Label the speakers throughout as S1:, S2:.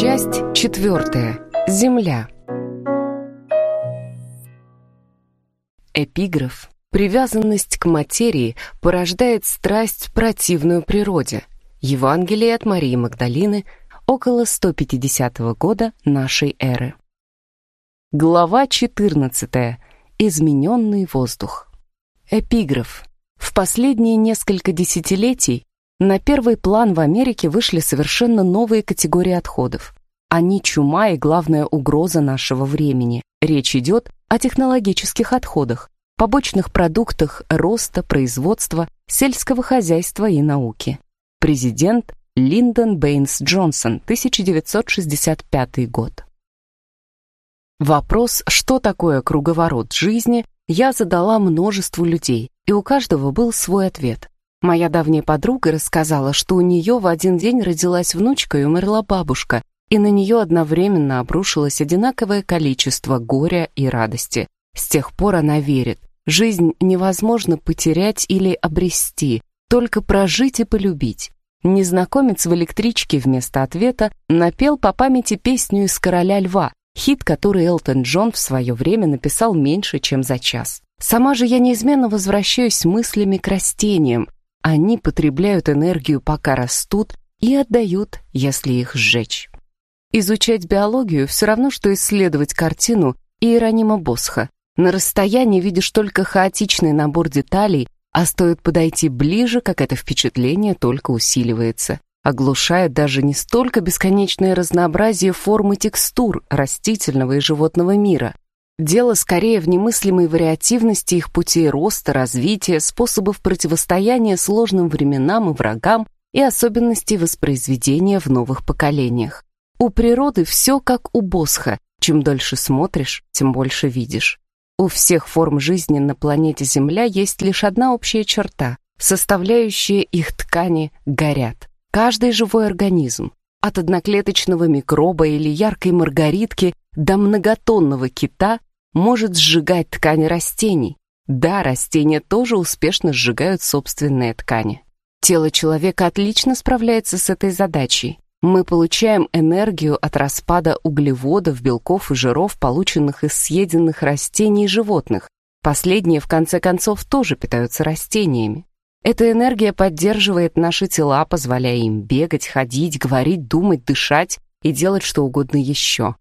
S1: Часть четвертая. Земля. Эпиграф. Привязанность к материи порождает страсть противную природе. Евангелие от Марии Магдалины около 150 года нашей эры. Глава 14. Измененный воздух. Эпиграф. В последние несколько десятилетий на первый план в Америке вышли совершенно новые категории отходов. Они чума и главная угроза нашего времени. Речь идет о технологических отходах, побочных продуктах роста, производства, сельского хозяйства и науки. Президент Линдон Бэйнс Джонсон, 1965 год. Вопрос, что такое круговорот жизни, я задала множеству людей, и у каждого был свой ответ. Моя давняя подруга рассказала, что у нее в один день родилась внучка и умерла бабушка, и на нее одновременно обрушилось одинаковое количество горя и радости. С тех пор она верит, жизнь невозможно потерять или обрести, только прожить и полюбить. Незнакомец в электричке вместо ответа напел по памяти песню из «Короля льва», хит, который Элтон Джон в свое время написал меньше, чем за час. Сама же я неизменно возвращаюсь мыслями к растениям, они потребляют энергию, пока растут, и отдают, если их сжечь. Изучать биологию все равно, что исследовать картину Иеронима Босха. На расстоянии видишь только хаотичный набор деталей, а стоит подойти ближе, как это впечатление только усиливается. Оглушает даже не столько бесконечное разнообразие форм и текстур растительного и животного мира, Дело скорее в немыслимой вариативности их путей роста, развития, способов противостояния сложным временам и врагам и особенностей воспроизведения в новых поколениях. У природы все как у Босха. Чем дольше смотришь, тем больше видишь. У всех форм жизни на планете Земля есть лишь одна общая черта. Составляющие их ткани горят. Каждый живой организм, от одноклеточного микроба или яркой маргаритки до многотонного кита, может сжигать ткани растений. Да, растения тоже успешно сжигают собственные ткани. Тело человека отлично справляется с этой задачей. Мы получаем энергию от распада углеводов, белков и жиров, полученных из съеденных растений и животных. Последние, в конце концов, тоже питаются растениями. Эта энергия поддерживает наши тела, позволяя им бегать, ходить, говорить, думать, дышать и делать что угодно еще.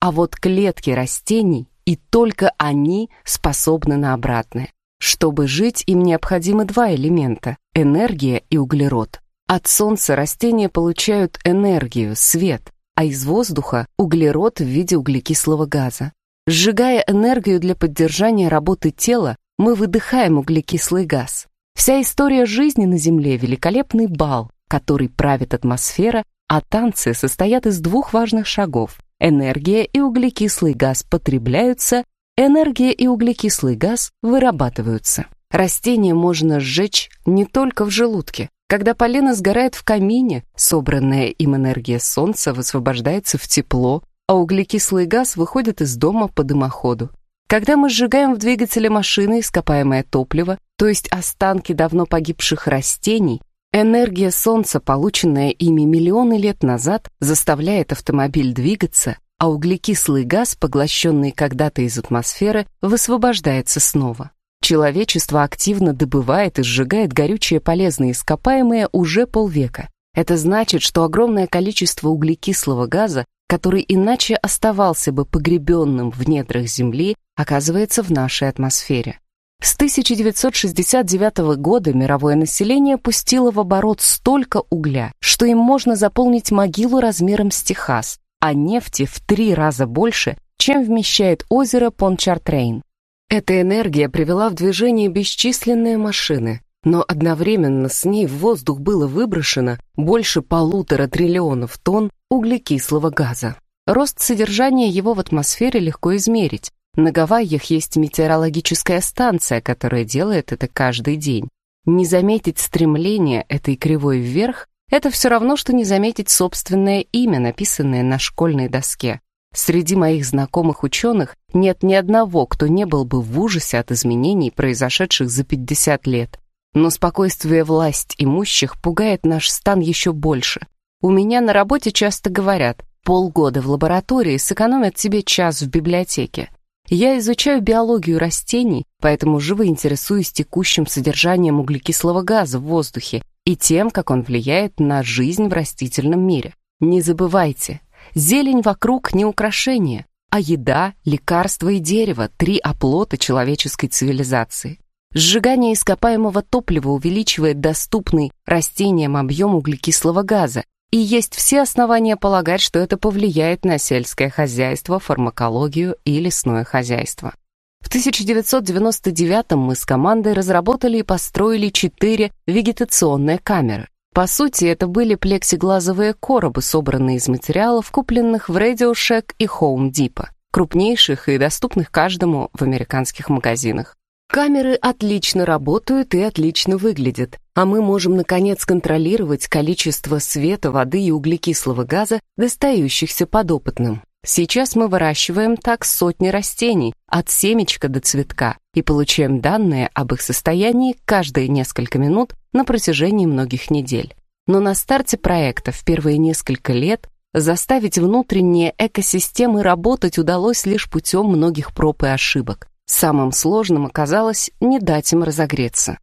S1: А вот клетки растений и только они способны на обратное. Чтобы жить, им необходимы два элемента – энергия и углерод. От солнца растения получают энергию, свет, а из воздуха – углерод в виде углекислого газа. Сжигая энергию для поддержания работы тела, мы выдыхаем углекислый газ. Вся история жизни на Земле – великолепный бал, который правит атмосфера, а танцы состоят из двух важных шагов Энергия и углекислый газ потребляются, энергия и углекислый газ вырабатываются. Растение можно сжечь не только в желудке. Когда полено сгорает в камине, собранная им энергия солнца высвобождается в тепло, а углекислый газ выходит из дома по дымоходу. Когда мы сжигаем в двигателе машины ископаемое топливо, то есть останки давно погибших растений, Энергия Солнца, полученная ими миллионы лет назад, заставляет автомобиль двигаться, а углекислый газ, поглощенный когда-то из атмосферы, высвобождается снова. Человечество активно добывает и сжигает горючие полезные ископаемые уже полвека. Это значит, что огромное количество углекислого газа, который иначе оставался бы погребенным в недрах Земли, оказывается в нашей атмосфере. С 1969 года мировое население пустило в оборот столько угля, что им можно заполнить могилу размером с Техас, а нефти в три раза больше, чем вмещает озеро Пончартрейн. Эта энергия привела в движение бесчисленные машины, но одновременно с ней в воздух было выброшено больше полутора триллионов тонн углекислого газа. Рост содержания его в атмосфере легко измерить, на Гавайях есть метеорологическая станция, которая делает это каждый день. Не заметить стремление этой кривой вверх – это все равно, что не заметить собственное имя, написанное на школьной доске. Среди моих знакомых ученых нет ни одного, кто не был бы в ужасе от изменений, произошедших за 50 лет. Но спокойствие власть имущих пугает наш стан еще больше. У меня на работе часто говорят, Полгода в лаборатории сэкономят тебе час в библиотеке. Я изучаю биологию растений, поэтому живо интересуюсь текущим содержанием углекислого газа в воздухе и тем, как он влияет на жизнь в растительном мире. Не забывайте, зелень вокруг не украшение, а еда, лекарства и дерево – три оплота человеческой цивилизации. Сжигание ископаемого топлива увеличивает доступный растениям объем углекислого газа, и есть все основания полагать, что это повлияет на сельское хозяйство, фармакологию и лесное хозяйство. В 1999 мы с командой разработали и построили четыре вегетационные камеры. По сути, это были плексиглазовые коробы, собранные из материалов, купленных в Radio Shack и Home Depot, крупнейших и доступных каждому в американских магазинах. Камеры отлично работают и отлично выглядят, а мы можем, наконец, контролировать количество света, воды и углекислого газа, достающихся подопытным. Сейчас мы выращиваем так сотни растений, от семечка до цветка, и получаем данные об их состоянии каждые несколько минут на протяжении многих недель. Но на старте проекта в первые несколько лет заставить внутренние экосистемы работать удалось лишь путем многих проб и ошибок. Самым сложным оказалось не дать им разогреться.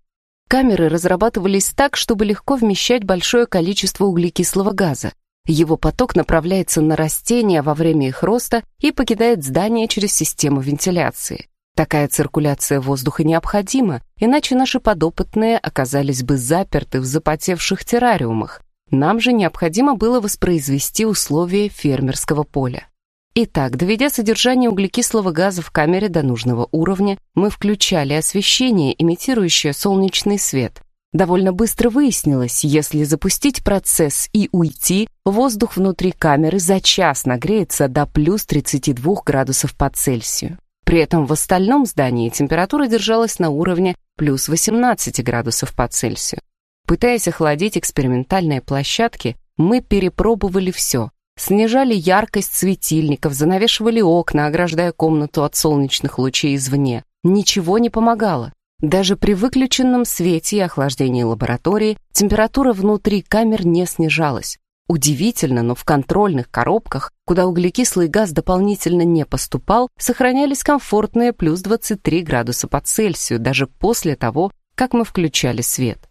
S1: Камеры разрабатывались так, чтобы легко вмещать большое количество углекислого газа. Его поток направляется на растения во время их роста и покидает здание через систему вентиляции. Такая циркуляция воздуха необходима, иначе наши подопытные оказались бы заперты в запотевших террариумах. Нам же необходимо было воспроизвести условия фермерского поля. Итак, доведя содержание углекислого газа в камере до нужного уровня, мы включали освещение, имитирующее солнечный свет. Довольно быстро выяснилось, если запустить процесс и уйти, воздух внутри камеры за час нагреется до плюс 32 градусов по Цельсию. При этом в остальном здании температура держалась на уровне плюс 18 градусов по Цельсию. Пытаясь охладить экспериментальные площадки, мы перепробовали все, Снижали яркость светильников, занавешивали окна, ограждая комнату от солнечных лучей извне. Ничего не помогало. Даже при выключенном свете и охлаждении лаборатории температура внутри камер не снижалась. Удивительно, но в контрольных коробках, куда углекислый газ дополнительно не поступал, сохранялись комфортные плюс 23 градуса по Цельсию даже после того, как мы включали свет.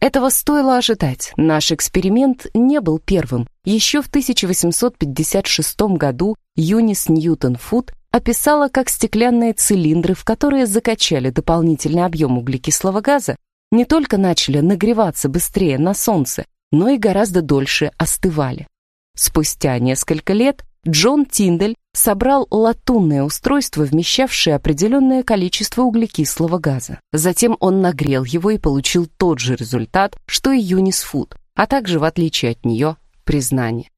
S1: Этого стоило ожидать. Наш эксперимент не был первым. Еще в 1856 году Юнис Ньютон Фуд описала, как стеклянные цилиндры, в которые закачали дополнительный объем углекислого газа, не только начали нагреваться быстрее на солнце, но и гораздо дольше остывали. Спустя несколько лет Джон Тиндель собрал латунное устройство, вмещавшее определенное количество углекислого газа. Затем он нагрел его и получил тот же результат, что и Юнис Фуд, а также, в отличие от нее, признание.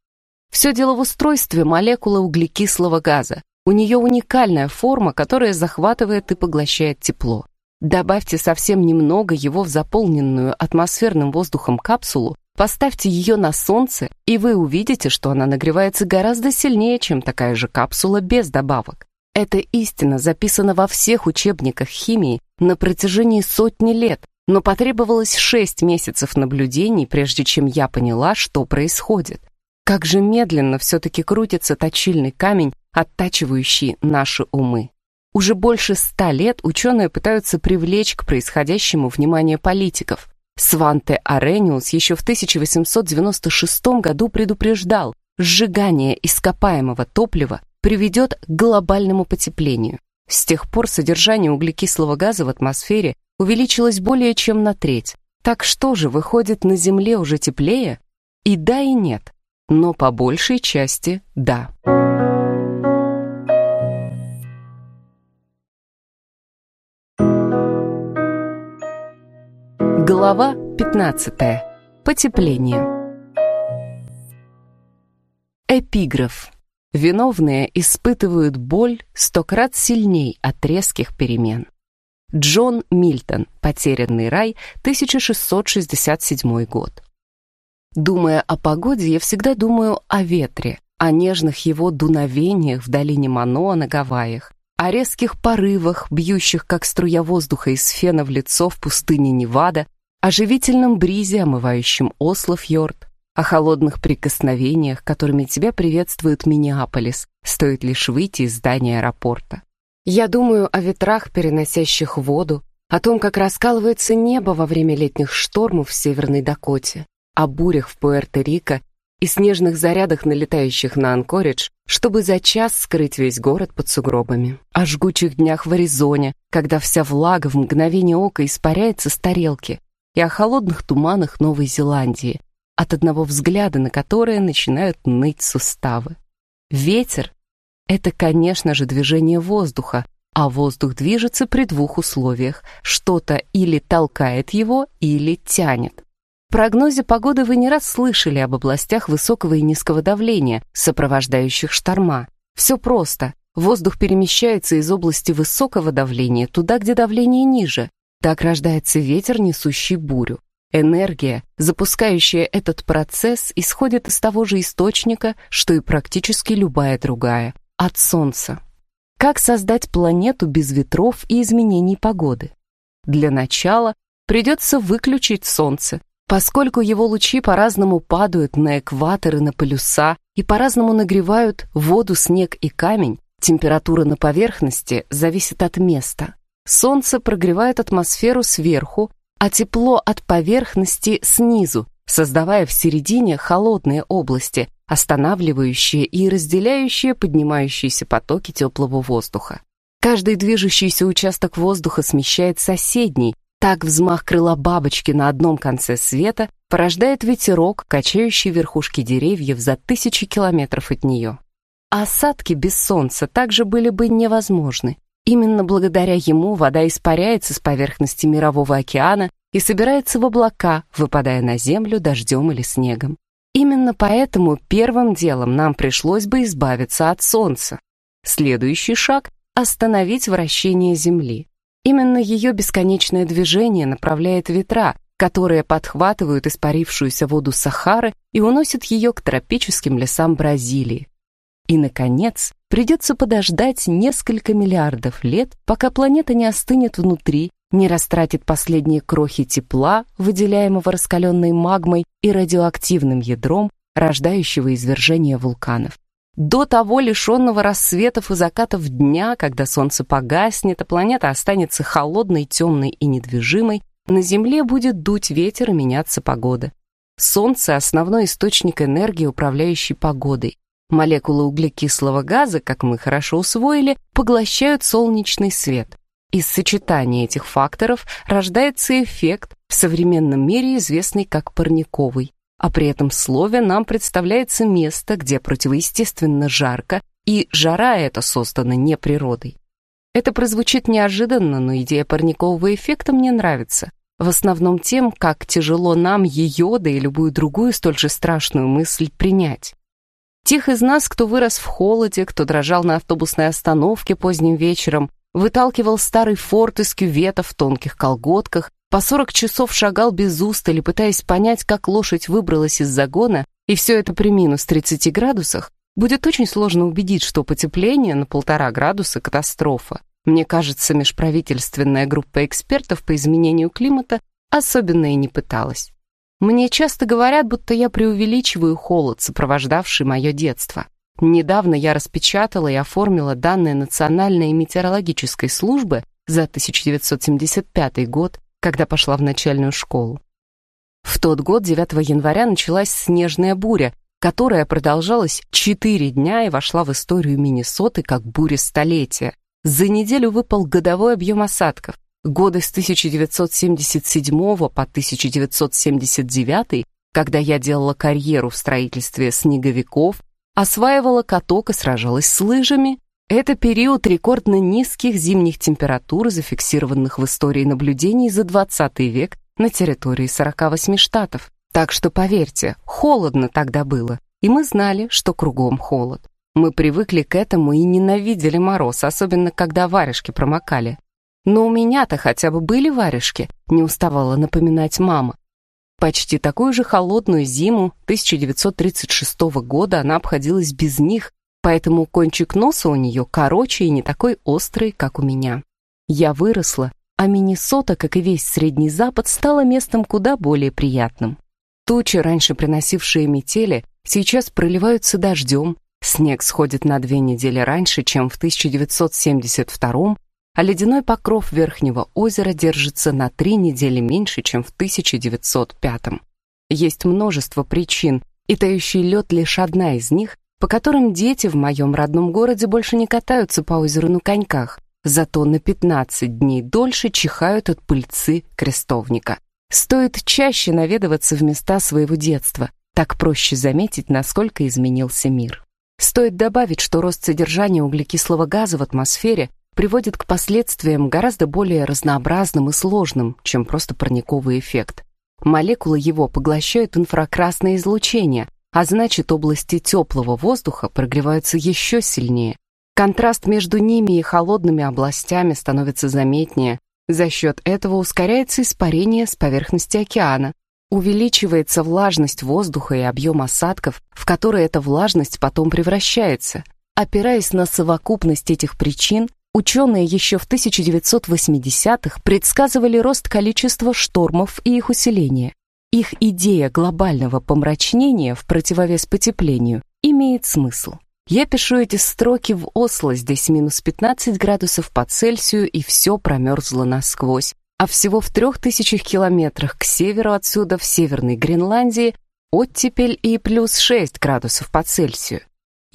S1: Все дело в устройстве молекулы углекислого газа. У нее уникальная форма, которая захватывает и поглощает тепло. Добавьте совсем немного его в заполненную атмосферным воздухом капсулу, Поставьте ее на солнце, и вы увидите, что она нагревается гораздо сильнее, чем такая же капсула без добавок. Эта истина записана во всех учебниках химии на протяжении сотни лет, но потребовалось шесть месяцев наблюдений, прежде чем я поняла, что происходит. Как же медленно все-таки крутится точильный камень, оттачивающий наши умы. Уже больше ста лет ученые пытаются привлечь к происходящему внимание политиков. Сванте Арениус еще в 1896 году предупреждал, сжигание ископаемого топлива приведет к глобальному потеплению. С тех пор содержание углекислого газа в атмосфере увеличилось более чем на треть. Так что же, выходит, на Земле уже теплее? И да, и нет. Но по большей части да. Глава 15. Потепление. Эпиграф. Виновные испытывают боль сто крат сильней от резких перемен. Джон Мильтон. Потерянный рай. 1667 год. Думая о погоде, я всегда думаю о ветре, о нежных его дуновениях в долине Маноа на Гавайях, о резких порывах, бьющих как струя воздуха из фена в лицо в пустыне Невада, о живительном бризе, омывающем Осло-фьорд, о холодных прикосновениях, которыми тебя приветствует Миннеаполис, стоит лишь выйти из здания аэропорта. Я думаю о ветрах, переносящих воду, о том, как раскалывается небо во время летних штормов в Северной Дакоте, о бурях в Пуэрто-Рико и снежных зарядах, налетающих на Анкоридж, чтобы за час скрыть весь город под сугробами. О жгучих днях в Аризоне, когда вся влага в мгновение ока испаряется с тарелки, и о холодных туманах Новой Зеландии, от одного взгляда на которые начинают ныть суставы. Ветер — это, конечно же, движение воздуха, а воздух движется при двух условиях. Что-то или толкает его, или тянет. В прогнозе погоды вы не раз слышали об областях высокого и низкого давления, сопровождающих шторма. Все просто. Воздух перемещается из области высокого давления туда, где давление ниже. Так рождается ветер, несущий бурю. Энергия, запускающая этот процесс, исходит из того же источника, что и практически любая другая — от Солнца. Как создать планету без ветров и изменений погоды? Для начала придется выключить Солнце, поскольку его лучи по-разному падают на экватор и на полюса и по-разному нагревают воду, снег и камень, температура на поверхности зависит от места. Солнце прогревает атмосферу сверху, а тепло от поверхности снизу, создавая в середине холодные области, останавливающие и разделяющие поднимающиеся потоки теплого воздуха. Каждый движущийся участок воздуха смещает соседний, так взмах крыла бабочки на одном конце света порождает ветерок, качающий верхушки деревьев за тысячи километров от нее. Осадки без солнца также были бы невозможны, Именно благодаря ему вода испаряется с поверхности Мирового океана и собирается в облака, выпадая на землю дождем или снегом. Именно поэтому первым делом нам пришлось бы избавиться от Солнца. Следующий шаг — остановить вращение Земли. Именно ее бесконечное движение направляет ветра, которые подхватывают испарившуюся воду Сахары и уносят ее к тропическим лесам Бразилии. И, наконец, придется подождать несколько миллиардов лет, пока планета не остынет внутри, не растратит последние крохи тепла, выделяемого раскаленной магмой и радиоактивным ядром, рождающего извержения вулканов. До того лишенного рассветов и закатов дня, когда солнце погаснет, а планета останется холодной, темной и недвижимой, на Земле будет дуть ветер и меняться погода. Солнце — основной источник энергии, управляющий погодой. Молекулы углекислого газа, как мы хорошо усвоили, поглощают солнечный свет. Из сочетания этих факторов рождается эффект, в современном мире известный как парниковый. А при этом слове нам представляется место, где противоестественно жарко, и жара эта создана не природой. Это прозвучит неожиданно, но идея парникового эффекта мне нравится. В основном тем, как тяжело нам ее, да и любую другую столь же страшную мысль принять. Тех из нас, кто вырос в холоде, кто дрожал на автобусной остановке поздним вечером, выталкивал старый форт из кювета в тонких колготках, по 40 часов шагал без устали, пытаясь понять, как лошадь выбралась из загона, и все это при минус 30 градусах, будет очень сложно убедить, что потепление на полтора градуса – катастрофа. Мне кажется, межправительственная группа экспертов по изменению климата особенно и не пыталась. Мне часто говорят, будто я преувеличиваю холод, сопровождавший мое детство. Недавно я распечатала и оформила данные Национальной метеорологической службы за 1975 год, когда пошла в начальную школу. В тот год, 9 января, началась снежная буря, которая продолжалась 4 дня и вошла в историю Миннесоты как буря столетия. За неделю выпал годовой объем осадков. Годы с 1977 по 1979, когда я делала карьеру в строительстве снеговиков, осваивала каток и сражалась с лыжами, это период рекордно низких зимних температур, зафиксированных в истории наблюдений за 20 век на территории 48 штатов. Так что, поверьте, холодно тогда было, и мы знали, что кругом холод. Мы привыкли к этому и ненавидели мороз, особенно когда варежки промокали. Но у меня-то хотя бы были варежки, не уставала напоминать мама. Почти такую же холодную зиму 1936 года она обходилась без них, поэтому кончик носа у нее короче и не такой острый, как у меня. Я выросла, а Миннесота, как и весь Средний Запад, стала местом куда более приятным. Тучи, раньше приносившие метели, сейчас проливаются дождем, снег сходит на две недели раньше, чем в 1972 а ледяной покров Верхнего озера держится на три недели меньше, чем в 1905 Есть множество причин, и тающий лед лишь одна из них, по которым дети в моем родном городе больше не катаются по озеру на коньках, зато на 15 дней дольше чихают от пыльцы крестовника. Стоит чаще наведываться в места своего детства, так проще заметить, насколько изменился мир. Стоит добавить, что рост содержания углекислого газа в атмосфере приводит к последствиям гораздо более разнообразным и сложным, чем просто парниковый эффект. Молекулы его поглощают инфракрасное излучение, а значит области теплого воздуха прогреваются еще сильнее. Контраст между ними и холодными областями становится заметнее. За счет этого ускоряется испарение с поверхности океана, увеличивается влажность воздуха и объем осадков, в которые эта влажность потом превращается. Опираясь на совокупность этих причин, Ученые еще в 1980-х предсказывали рост количества штормов и их усиление. Их идея глобального помрачнения в противовес потеплению имеет смысл. Я пишу эти строки в Осло, здесь минус 15 градусов по Цельсию и все промерзло насквозь. А всего в трех тысячах километрах к северу отсюда, в Северной Гренландии, оттепель и плюс 6 градусов по Цельсию.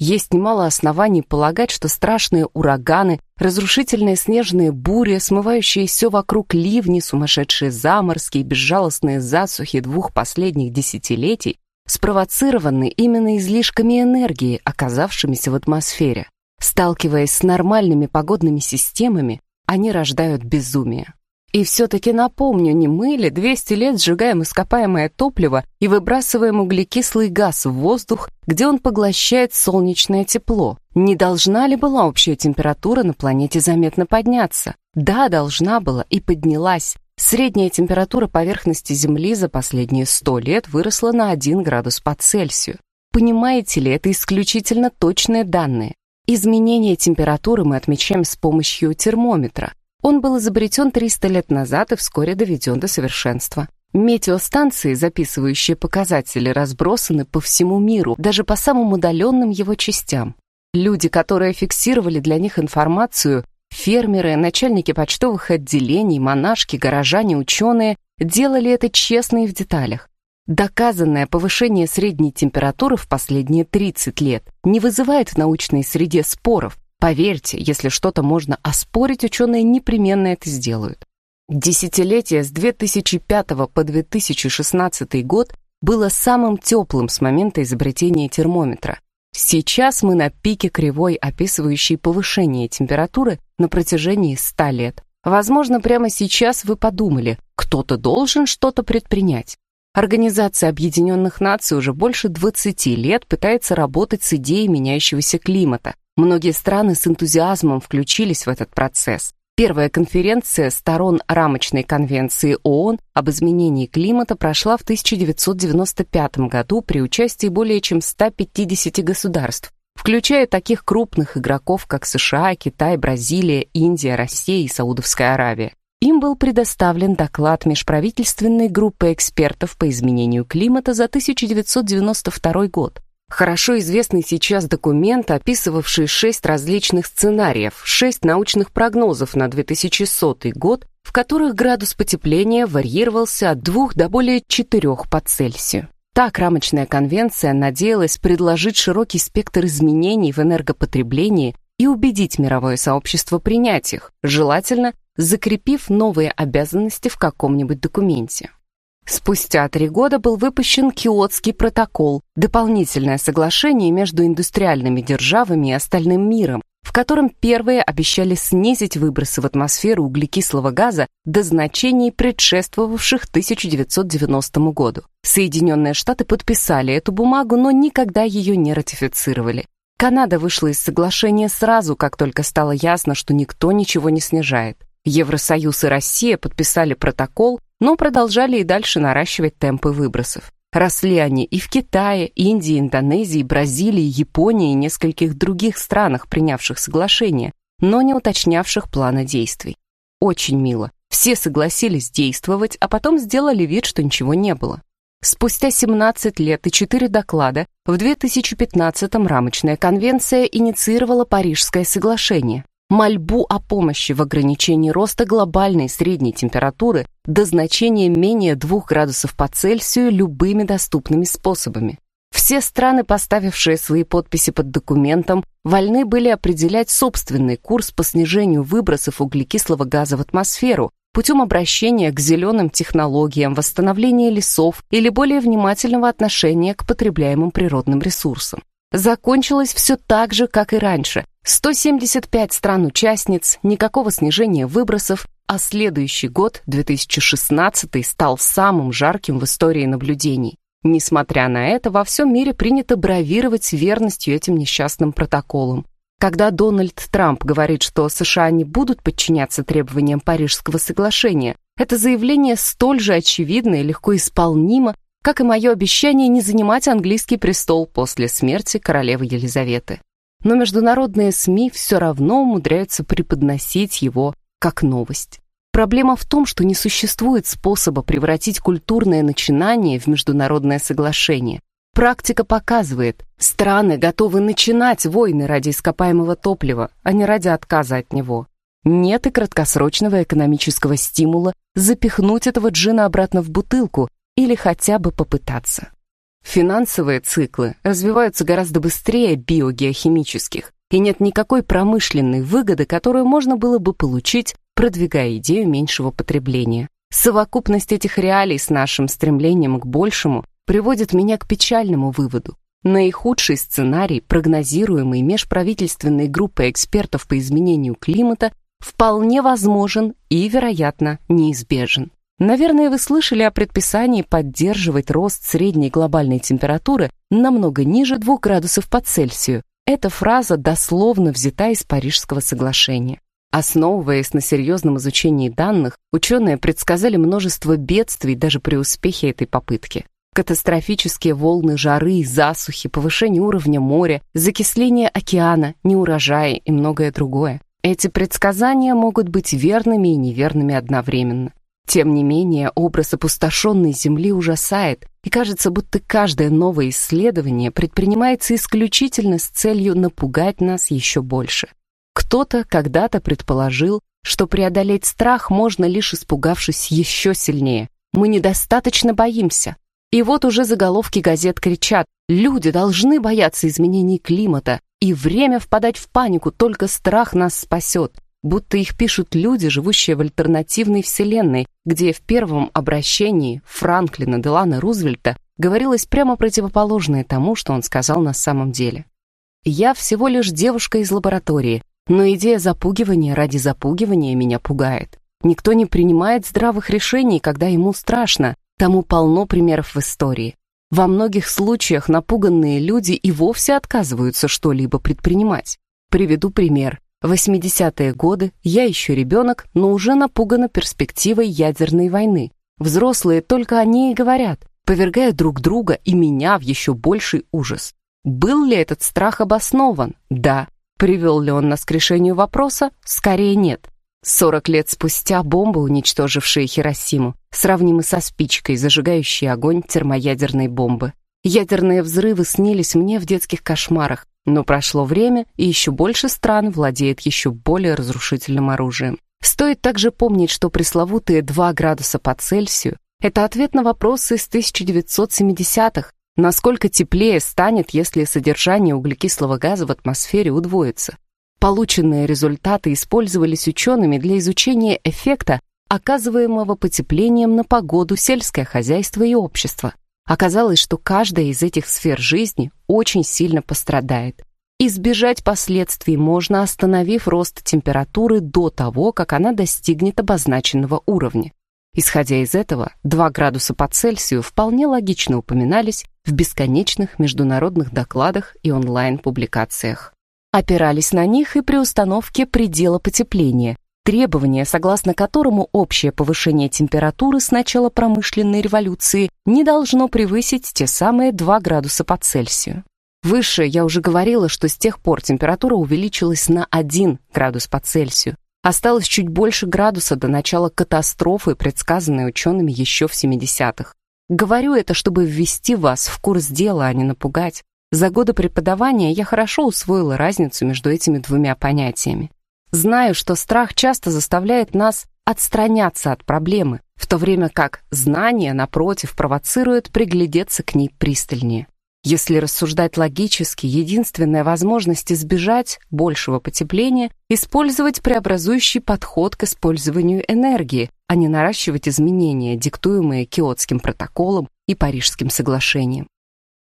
S1: Есть немало оснований полагать, что страшные ураганы, разрушительные снежные бури, смывающие все вокруг ливни, сумасшедшие заморски и безжалостные засухи двух последних десятилетий спровоцированы именно излишками энергии, оказавшимися в атмосфере. Сталкиваясь с нормальными погодными системами, они рождают безумие. И все-таки напомню, не мы ли 200 лет сжигаем ископаемое топливо и выбрасываем углекислый газ в воздух, где он поглощает солнечное тепло? Не должна ли была общая температура на планете заметно подняться? Да, должна была и поднялась. Средняя температура поверхности Земли за последние 100 лет выросла на 1 градус по Цельсию. Понимаете ли, это исключительно точные данные. Изменение температуры мы отмечаем с помощью термометра. Он был изобретен 300 лет назад и вскоре доведен до совершенства. Метеостанции, записывающие показатели, разбросаны по всему миру, даже по самым удаленным его частям. Люди, которые фиксировали для них информацию, фермеры, начальники почтовых отделений, монашки, горожане, ученые, делали это честно и в деталях. Доказанное повышение средней температуры в последние 30 лет не вызывает в научной среде споров, Поверьте, если что-то можно оспорить, ученые непременно это сделают. Десятилетие с 2005 по 2016 год было самым теплым с момента изобретения термометра. Сейчас мы на пике кривой, описывающей повышение температуры на протяжении 100 лет. Возможно, прямо сейчас вы подумали, кто-то должен что-то предпринять. Организация Объединенных Наций уже больше 20 лет пытается работать с идеей меняющегося климата, Многие страны с энтузиазмом включились в этот процесс. Первая конференция сторон рамочной конвенции ООН об изменении климата прошла в 1995 году при участии более чем 150 государств, включая таких крупных игроков, как США, Китай, Бразилия, Индия, Россия и Саудовская Аравия. Им был предоставлен доклад межправительственной группы экспертов по изменению климата за 1992 год, Хорошо известный сейчас документ, описывавший шесть различных сценариев, шесть научных прогнозов на 2100 год, в которых градус потепления варьировался от 2 до более 4 по Цельсию. Так рамочная конвенция надеялась предложить широкий спектр изменений в энергопотреблении и убедить мировое сообщество принять их, желательно закрепив новые обязанности в каком-нибудь документе. Спустя три года был выпущен Киотский протокол, дополнительное соглашение между индустриальными державами и остальным миром, в котором первые обещали снизить выбросы в атмосферу углекислого газа до значений, предшествовавших 1990 году. Соединенные Штаты подписали эту бумагу, но никогда ее не ратифицировали. Канада вышла из соглашения сразу, как только стало ясно, что никто ничего не снижает. Евросоюз и Россия подписали протокол, но продолжали и дальше наращивать темпы выбросов. Росли они и в Китае, Индии, Индонезии, Бразилии, Японии и нескольких других странах, принявших соглашение, но не уточнявших плана действий. Очень мило. Все согласились действовать, а потом сделали вид, что ничего не было. Спустя 17 лет и 4 доклада в 2015-м рамочная конвенция инициировала Парижское соглашение, мольбу о помощи в ограничении роста глобальной средней температуры до значения менее 2 градусов по Цельсию любыми доступными способами. Все страны, поставившие свои подписи под документом, вольны были определять собственный курс по снижению выбросов углекислого газа в атмосферу, путем обращения к зеленым технологиям, восстановления лесов или более внимательного отношения к потребляемым природным ресурсам. Закончилось все так же, как и раньше. 175 стран-участниц, никакого снижения выбросов, а следующий год, 2016, стал самым жарким в истории наблюдений. Несмотря на это, во всем мире принято бравировать верностью этим несчастным протоколам. Когда Дональд Трамп говорит, что США не будут подчиняться требованиям Парижского соглашения, это заявление столь же очевидно и легко исполнимо, как и мое обещание не занимать английский престол после смерти королевы Елизаветы. Но международные СМИ все равно умудряются преподносить его как новость. Проблема в том, что не существует способа превратить культурное начинание в международное соглашение. Практика показывает, страны готовы начинать войны ради ископаемого топлива, а не ради отказа от него. Нет и краткосрочного экономического стимула запихнуть этого джина обратно в бутылку или хотя бы попытаться. Финансовые циклы развиваются гораздо быстрее биогеохимических, и нет никакой промышленной выгоды, которую можно было бы получить, продвигая идею меньшего потребления. Совокупность этих реалий с нашим стремлением к большему приводит меня к печальному выводу. Наихудший сценарий, прогнозируемый межправительственной группой экспертов по изменению климата, вполне возможен и, вероятно, неизбежен. Наверное, вы слышали о предписании поддерживать рост средней глобальной температуры намного ниже 2 градусов по Цельсию. Эта фраза дословно взята из Парижского соглашения. Основываясь на серьезном изучении данных, ученые предсказали множество бедствий даже при успехе этой попытки. Катастрофические волны жары, засухи, повышение уровня моря, закисление океана, неурожаи и многое другое. Эти предсказания могут быть верными и неверными одновременно. Тем не менее, образ опустошенной Земли ужасает, и кажется, будто каждое новое исследование предпринимается исключительно с целью напугать нас еще больше. Кто-то когда-то предположил, что преодолеть страх можно лишь испугавшись еще сильнее. Мы недостаточно боимся. И вот уже заголовки газет кричат, люди должны бояться изменений климата, и время впадать в панику, только страх нас спасет будто их пишут люди, живущие в альтернативной вселенной, где в первом обращении Франклина Делана Рузвельта говорилось прямо противоположное тому, что он сказал на самом деле. «Я всего лишь девушка из лаборатории, но идея запугивания ради запугивания меня пугает. Никто не принимает здравых решений, когда ему страшно, тому полно примеров в истории. Во многих случаях напуганные люди и вовсе отказываются что-либо предпринимать. Приведу пример. 80-е годы, я еще ребенок, но уже напугана перспективой ядерной войны. Взрослые только о ней и говорят, повергая друг друга и меня в еще больший ужас. Был ли этот страх обоснован? Да. Привел ли он нас к решению вопроса? Скорее нет. 40 лет спустя бомбы, уничтожившие Хиросиму, сравнимы со спичкой, зажигающей огонь термоядерной бомбы. Ядерные взрывы снились мне в детских кошмарах, но прошло время, и еще больше стран владеет еще более разрушительным оружием. Стоит также помнить, что пресловутые 2 градуса по Цельсию – это ответ на вопросы из 1970-х, насколько теплее станет, если содержание углекислого газа в атмосфере удвоится. Полученные результаты использовались учеными для изучения эффекта, оказываемого потеплением на погоду, сельское хозяйство и общество. Оказалось, что каждая из этих сфер жизни очень сильно пострадает. Избежать последствий можно, остановив рост температуры до того, как она достигнет обозначенного уровня. Исходя из этого, 2 градуса по Цельсию вполне логично упоминались в бесконечных международных докладах и онлайн-публикациях. Опирались на них и при установке предела потепления, требование, согласно которому общее повышение температуры с начала промышленной революции не должно превысить те самые 2 градуса по Цельсию. Выше я уже говорила, что с тех пор температура увеличилась на 1 градус по Цельсию. Осталось чуть больше градуса до начала катастрофы, предсказанной учеными еще в 70-х. Говорю это, чтобы ввести вас в курс дела, а не напугать. За годы преподавания я хорошо усвоила разницу между этими двумя понятиями. Знаю, что страх часто заставляет нас отстраняться от проблемы, в то время как знание, напротив, провоцирует приглядеться к ней пристальнее. Если рассуждать логически, единственная возможность избежать большего потепления – использовать преобразующий подход к использованию энергии, а не наращивать изменения, диктуемые Киотским протоколом и Парижским соглашением.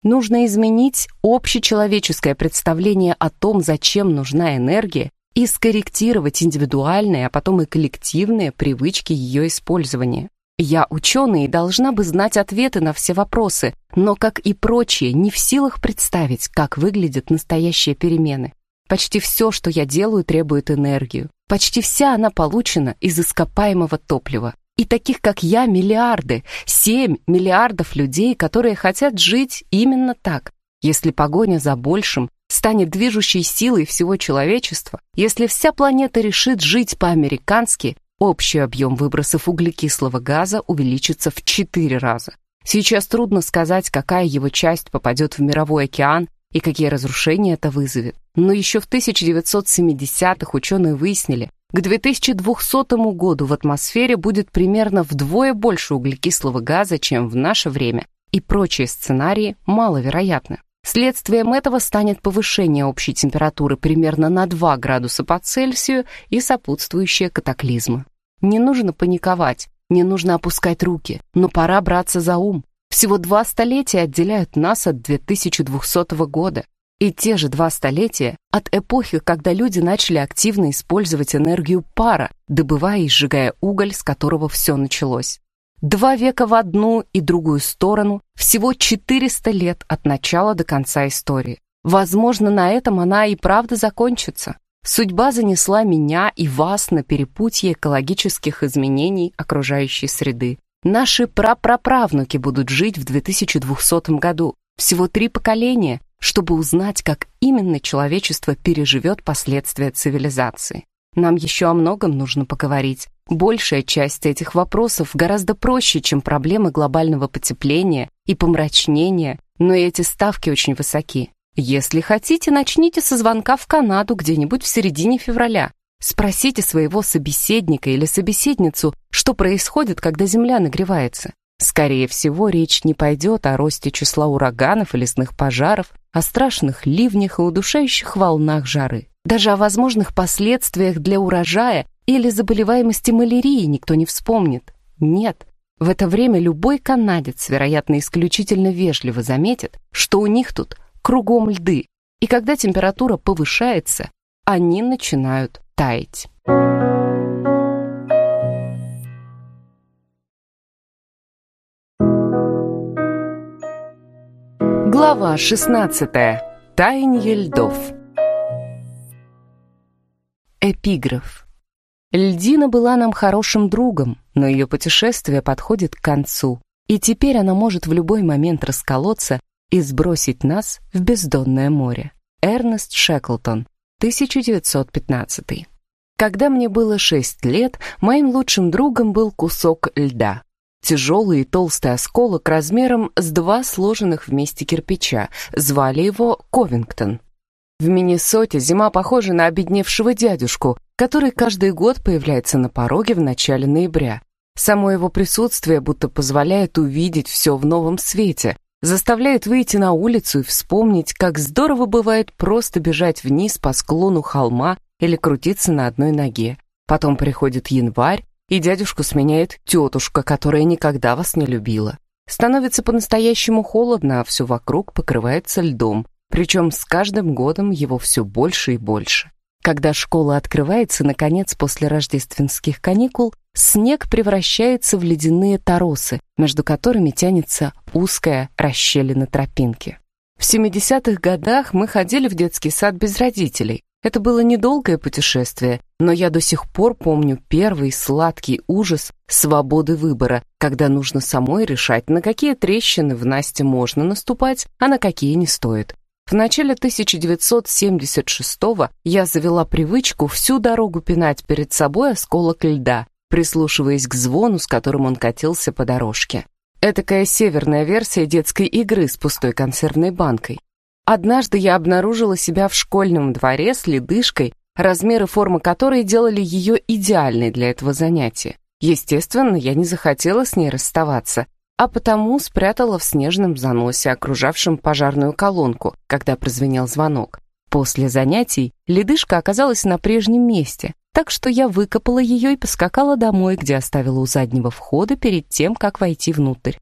S1: Нужно изменить общечеловеческое представление о том, зачем нужна энергия, и скорректировать индивидуальные, а потом и коллективные привычки ее использования. Я ученый и должна бы знать ответы на все вопросы, но, как и прочие, не в силах представить, как выглядят настоящие перемены. Почти все, что я делаю, требует энергию. Почти вся она получена из ископаемого топлива. И таких, как я, миллиарды, 7 миллиардов людей, которые хотят жить именно так. Если погоня за большим станет движущей силой всего человечества, если вся планета решит жить по-американски, Общий объем выбросов углекислого газа увеличится в 4 раза. Сейчас трудно сказать, какая его часть попадет в мировой океан и какие разрушения это вызовет. Но еще в 1970-х ученые выяснили, к 2200 году в атмосфере будет примерно вдвое больше углекислого газа, чем в наше время, и прочие сценарии маловероятны. Следствием этого станет повышение общей температуры примерно на 2 градуса по Цельсию и сопутствующие катаклизмы. Не нужно паниковать, не нужно опускать руки, но пора браться за ум. Всего два столетия отделяют нас от 2200 года. И те же два столетия от эпохи, когда люди начали активно использовать энергию пара, добывая и сжигая уголь, с которого все началось. Два века в одну и другую сторону, всего 400 лет от начала до конца истории. Возможно, на этом она и правда закончится. Судьба занесла меня и вас на перепутье экологических изменений окружающей среды. Наши прапраправнуки будут жить в 2200 году. Всего три поколения, чтобы узнать, как именно человечество переживет последствия цивилизации. Нам еще о многом нужно поговорить. Большая часть этих вопросов гораздо проще, чем проблемы глобального потепления и помрачнения, но эти ставки очень высоки. Если хотите, начните со звонка в Канаду где-нибудь в середине февраля. Спросите своего собеседника или собеседницу, что происходит, когда Земля нагревается. Скорее всего, речь не пойдет о росте числа ураганов и лесных пожаров, о страшных ливнях и удушающих волнах жары. Даже о возможных последствиях для урожая или заболеваемости малярией никто не вспомнит. Нет, в это время любой канадец, вероятно, исключительно вежливо заметит, что у них тут кругом льды, и когда температура повышается, они начинают таять. Глава 16. Таяние льдов. Эпиграф. Льдина была нам хорошим другом, но ее путешествие подходит к концу, и теперь она может в любой момент расколоться и сбросить нас в бездонное море. Эрнест Шеклтон, 1915. Когда мне было 6 лет, моим лучшим другом был кусок льда. Тяжелый и толстый осколок размером с два сложенных вместе кирпича. Звали его Ковингтон. В Миннесоте зима похожа на обедневшего дядюшку, который каждый год появляется на пороге в начале ноября. Само его присутствие будто позволяет увидеть все в новом свете, заставляет выйти на улицу и вспомнить, как здорово бывает просто бежать вниз по склону холма или крутиться на одной ноге. Потом приходит январь, и дядюшку сменяет тетушка, которая никогда вас не любила. Становится по-настоящему холодно, а все вокруг покрывается льдом, причем с каждым годом его все больше и больше. Когда школа открывается, наконец, после рождественских каникул, снег превращается в ледяные торосы, между которыми тянется узкая расщелина тропинки. В 70-х годах мы ходили в детский сад без родителей. Это было недолгое путешествие, но я до сих пор помню первый сладкий ужас свободы выбора, когда нужно самой решать, на какие трещины в Насте можно наступать, а на какие не стоит. В начале 1976-го я завела привычку всю дорогу пинать перед собой осколок льда, прислушиваясь к звону, с которым он катился по дорожке. Этакая северная версия детской игры с пустой консервной банкой. Однажды я обнаружила себя в школьном дворе с ледышкой, размеры формы которой делали ее идеальной для этого занятия. Естественно, я не захотела с ней расставаться, а потому спрятала в снежном заносе, окружавшем пожарную колонку, когда прозвенел звонок. После занятий ледышка оказалась на прежнем месте, так что я выкопала ее и поскакала домой, где оставила у заднего входа перед тем, как войти внутрь.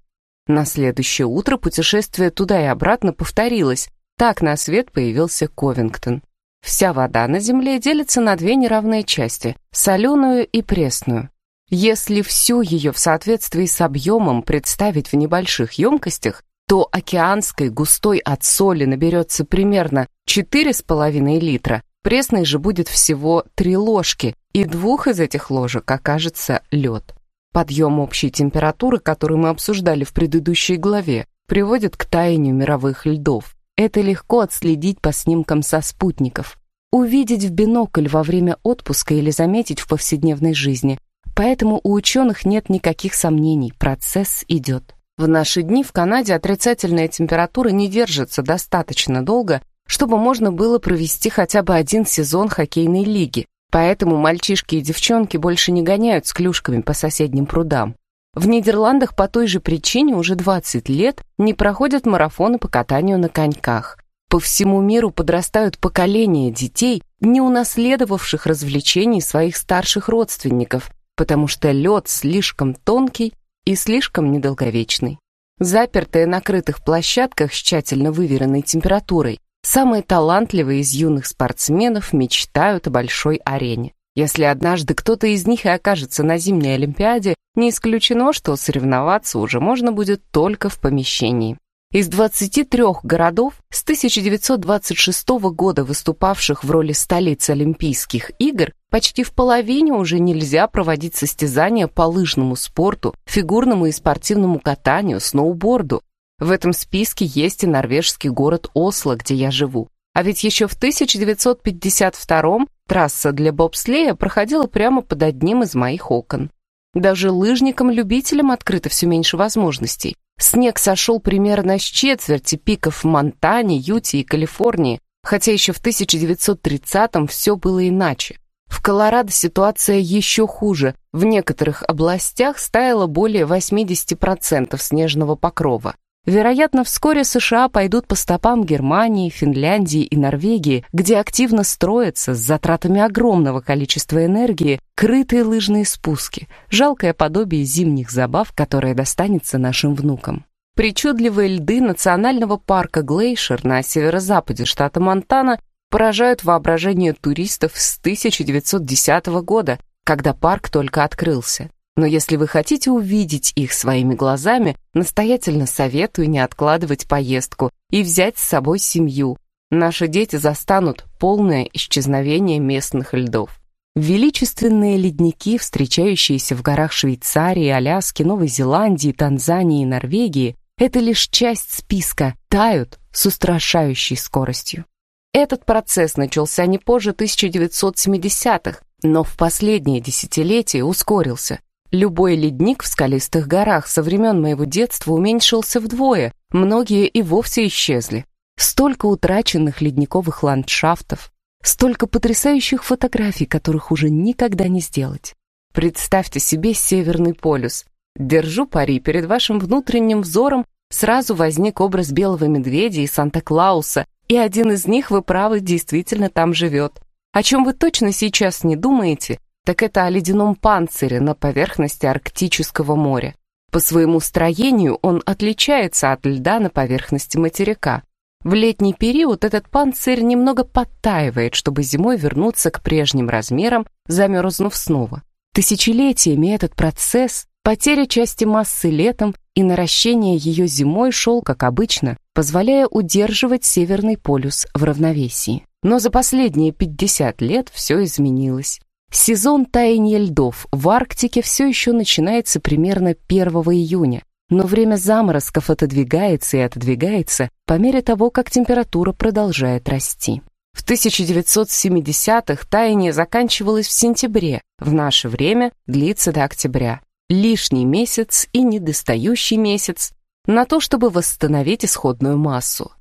S1: На следующее утро путешествие туда и обратно повторилось. Так на свет появился Ковингтон. Вся вода на Земле делится на две неравные части — соленую и пресную. Если всю ее в соответствии с объемом представить в небольших емкостях, то океанской густой от соли наберется примерно 4,5 литра, пресной же будет всего 3 ложки, и двух из этих ложек окажется лед. Подъем общей температуры, который мы обсуждали в предыдущей главе, приводит к таянию мировых льдов. Это легко отследить по снимкам со спутников. Увидеть в бинокль во время отпуска или заметить в повседневной жизни Поэтому у ученых нет никаких сомнений, процесс идет. В наши дни в Канаде отрицательная температура не держится достаточно долго, чтобы можно было провести хотя бы один сезон хоккейной лиги. Поэтому мальчишки и девчонки больше не гоняют с клюшками по соседним прудам. В Нидерландах по той же причине уже 20 лет не проходят марафоны по катанию на коньках. По всему миру подрастают поколения детей, не унаследовавших развлечений своих старших родственников, потому что лед слишком тонкий и слишком недолговечный. Запертые на крытых площадках с тщательно выверенной температурой, самые талантливые из юных спортсменов мечтают о большой арене. Если однажды кто-то из них и окажется на зимней Олимпиаде, не исключено, что соревноваться уже можно будет только в помещении. Из 23 городов с 1926 года выступавших в роли столиц Олимпийских игр, почти в половине уже нельзя проводить состязания по лыжному спорту, фигурному и спортивному катанию, сноуборду. В этом списке есть и норвежский город Осло, где я живу. А ведь еще в 1952 трасса для бобслея проходила прямо под одним из моих окон. Даже лыжникам-любителям открыто все меньше возможностей. Снег сошел примерно с четверти пиков в Монтане, Юте и Калифорнии, хотя еще в 1930-м все было иначе. В Колорадо ситуация еще хуже. В некоторых областях стаяло более 80% снежного покрова. Вероятно, вскоре США пойдут по стопам Германии, Финляндии и Норвегии, где активно строятся с затратами огромного количества энергии крытые лыжные спуски, жалкое подобие зимних забав, которое достанется нашим внукам. Причудливые льды национального парка Глейшер на северо-западе штата Монтана поражают воображение туристов с 1910 года, когда парк только открылся. Но если вы хотите увидеть их своими глазами, настоятельно советую не откладывать поездку и взять с собой семью. Наши дети застанут полное исчезновение местных льдов. Величественные ледники, встречающиеся в горах Швейцарии, Аляски, Новой Зеландии, Танзании и Норвегии, это лишь часть списка, тают с устрашающей скоростью. Этот процесс начался не позже 1970-х, но в последние десятилетия ускорился. Любой ледник в скалистых горах со времен моего детства уменьшился вдвое, многие и вовсе исчезли. Столько утраченных ледниковых ландшафтов, столько потрясающих фотографий, которых уже никогда не сделать. Представьте себе Северный полюс. Держу пари, перед вашим внутренним взором сразу возник образ белого медведя и Санта-Клауса, и один из них, вы правы, действительно там живет. О чем вы точно сейчас не думаете, так это о ледяном панцире на поверхности Арктического моря. По своему строению он отличается от льда на поверхности материка. В летний период этот панцирь немного подтаивает, чтобы зимой вернуться к прежним размерам, замерзнув снова. Тысячелетиями этот процесс, потеря части массы летом и наращение ее зимой шел, как обычно, позволяя удерживать Северный полюс в равновесии. Но за последние 50 лет все изменилось. Сезон таяния льдов в Арктике все еще начинается примерно 1 июня, но время заморозков отодвигается и отодвигается по мере того, как температура продолжает расти. В 1970-х таяние заканчивалось в сентябре, в наше время длится до октября. лишний месяц и недостающий месяц на то, чтобы восстановить исходную массу.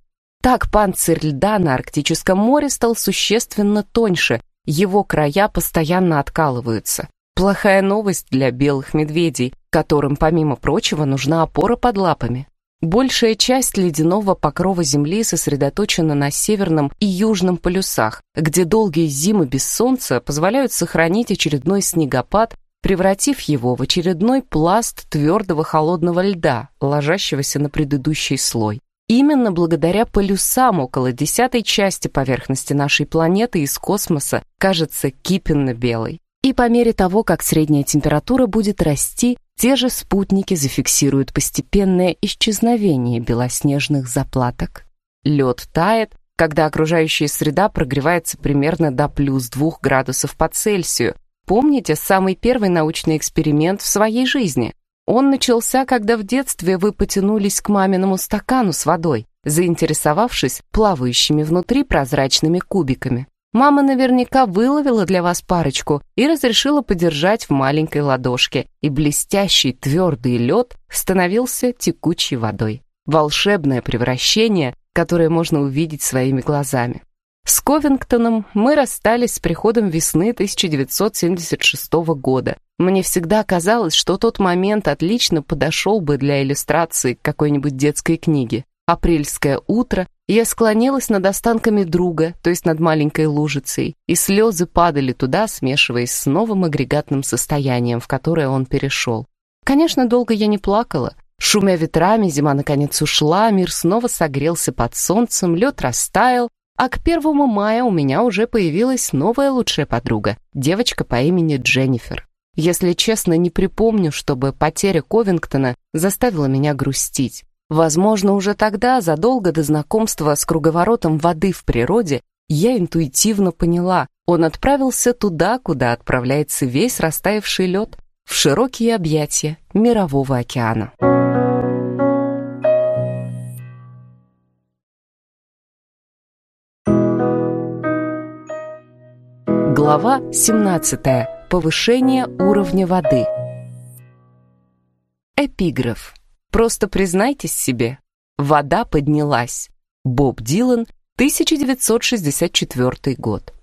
S1: Так панцирь льда на Арктическом море стал существенно тоньше, его края постоянно откалываются. Плохая новость для белых медведей, которым, помимо прочего, нужна опора под лапами. Большая часть ледяного покрова Земли сосредоточена на северном и южном полюсах, где долгие зимы без солнца позволяют сохранить очередной снегопад, превратив его в очередной пласт твердого холодного льда, ложащегося на предыдущий слой. Именно благодаря полюсам около десятой части поверхности нашей планеты из космоса кажется кипенно-белой. И по мере того, как средняя температура будет расти, те же спутники зафиксируют постепенное исчезновение белоснежных заплаток. Лед тает, когда окружающая среда прогревается примерно до плюс 2 градусов по Цельсию. Помните самый первый научный эксперимент в своей жизни? Он начался, когда в детстве вы потянулись к маминому стакану с водой, заинтересовавшись плавающими внутри прозрачными кубиками. Мама наверняка выловила для вас парочку и разрешила подержать в маленькой ладошке, и блестящий твердый лед становился текучей водой. Волшебное превращение, которое можно увидеть своими глазами. С Ковингтоном мы расстались с приходом весны 1976 года. Мне всегда казалось, что тот момент отлично подошел бы для иллюстрации какой-нибудь детской книги. Апрельское утро, я склонилась над останками друга, то есть над маленькой лужицей, и слезы падали туда, смешиваясь с новым агрегатным состоянием, в которое он перешел. Конечно, долго я не плакала. Шумя ветрами, зима наконец ушла, мир снова согрелся под солнцем, лед растаял, а к первому мая у меня уже появилась новая лучшая подруга, девочка по имени Дженнифер. Если честно, не припомню, чтобы потеря Ковингтона заставила меня грустить. Возможно, уже тогда, задолго до знакомства с круговоротом воды в природе, я интуитивно поняла, он отправился туда, куда отправляется весь растаявший лед, в широкие объятия Мирового океана. Глава 17. Повышение уровня воды. Эпиграф. Просто признайтесь себе. Вода поднялась. Боб Дилан, 1964 год.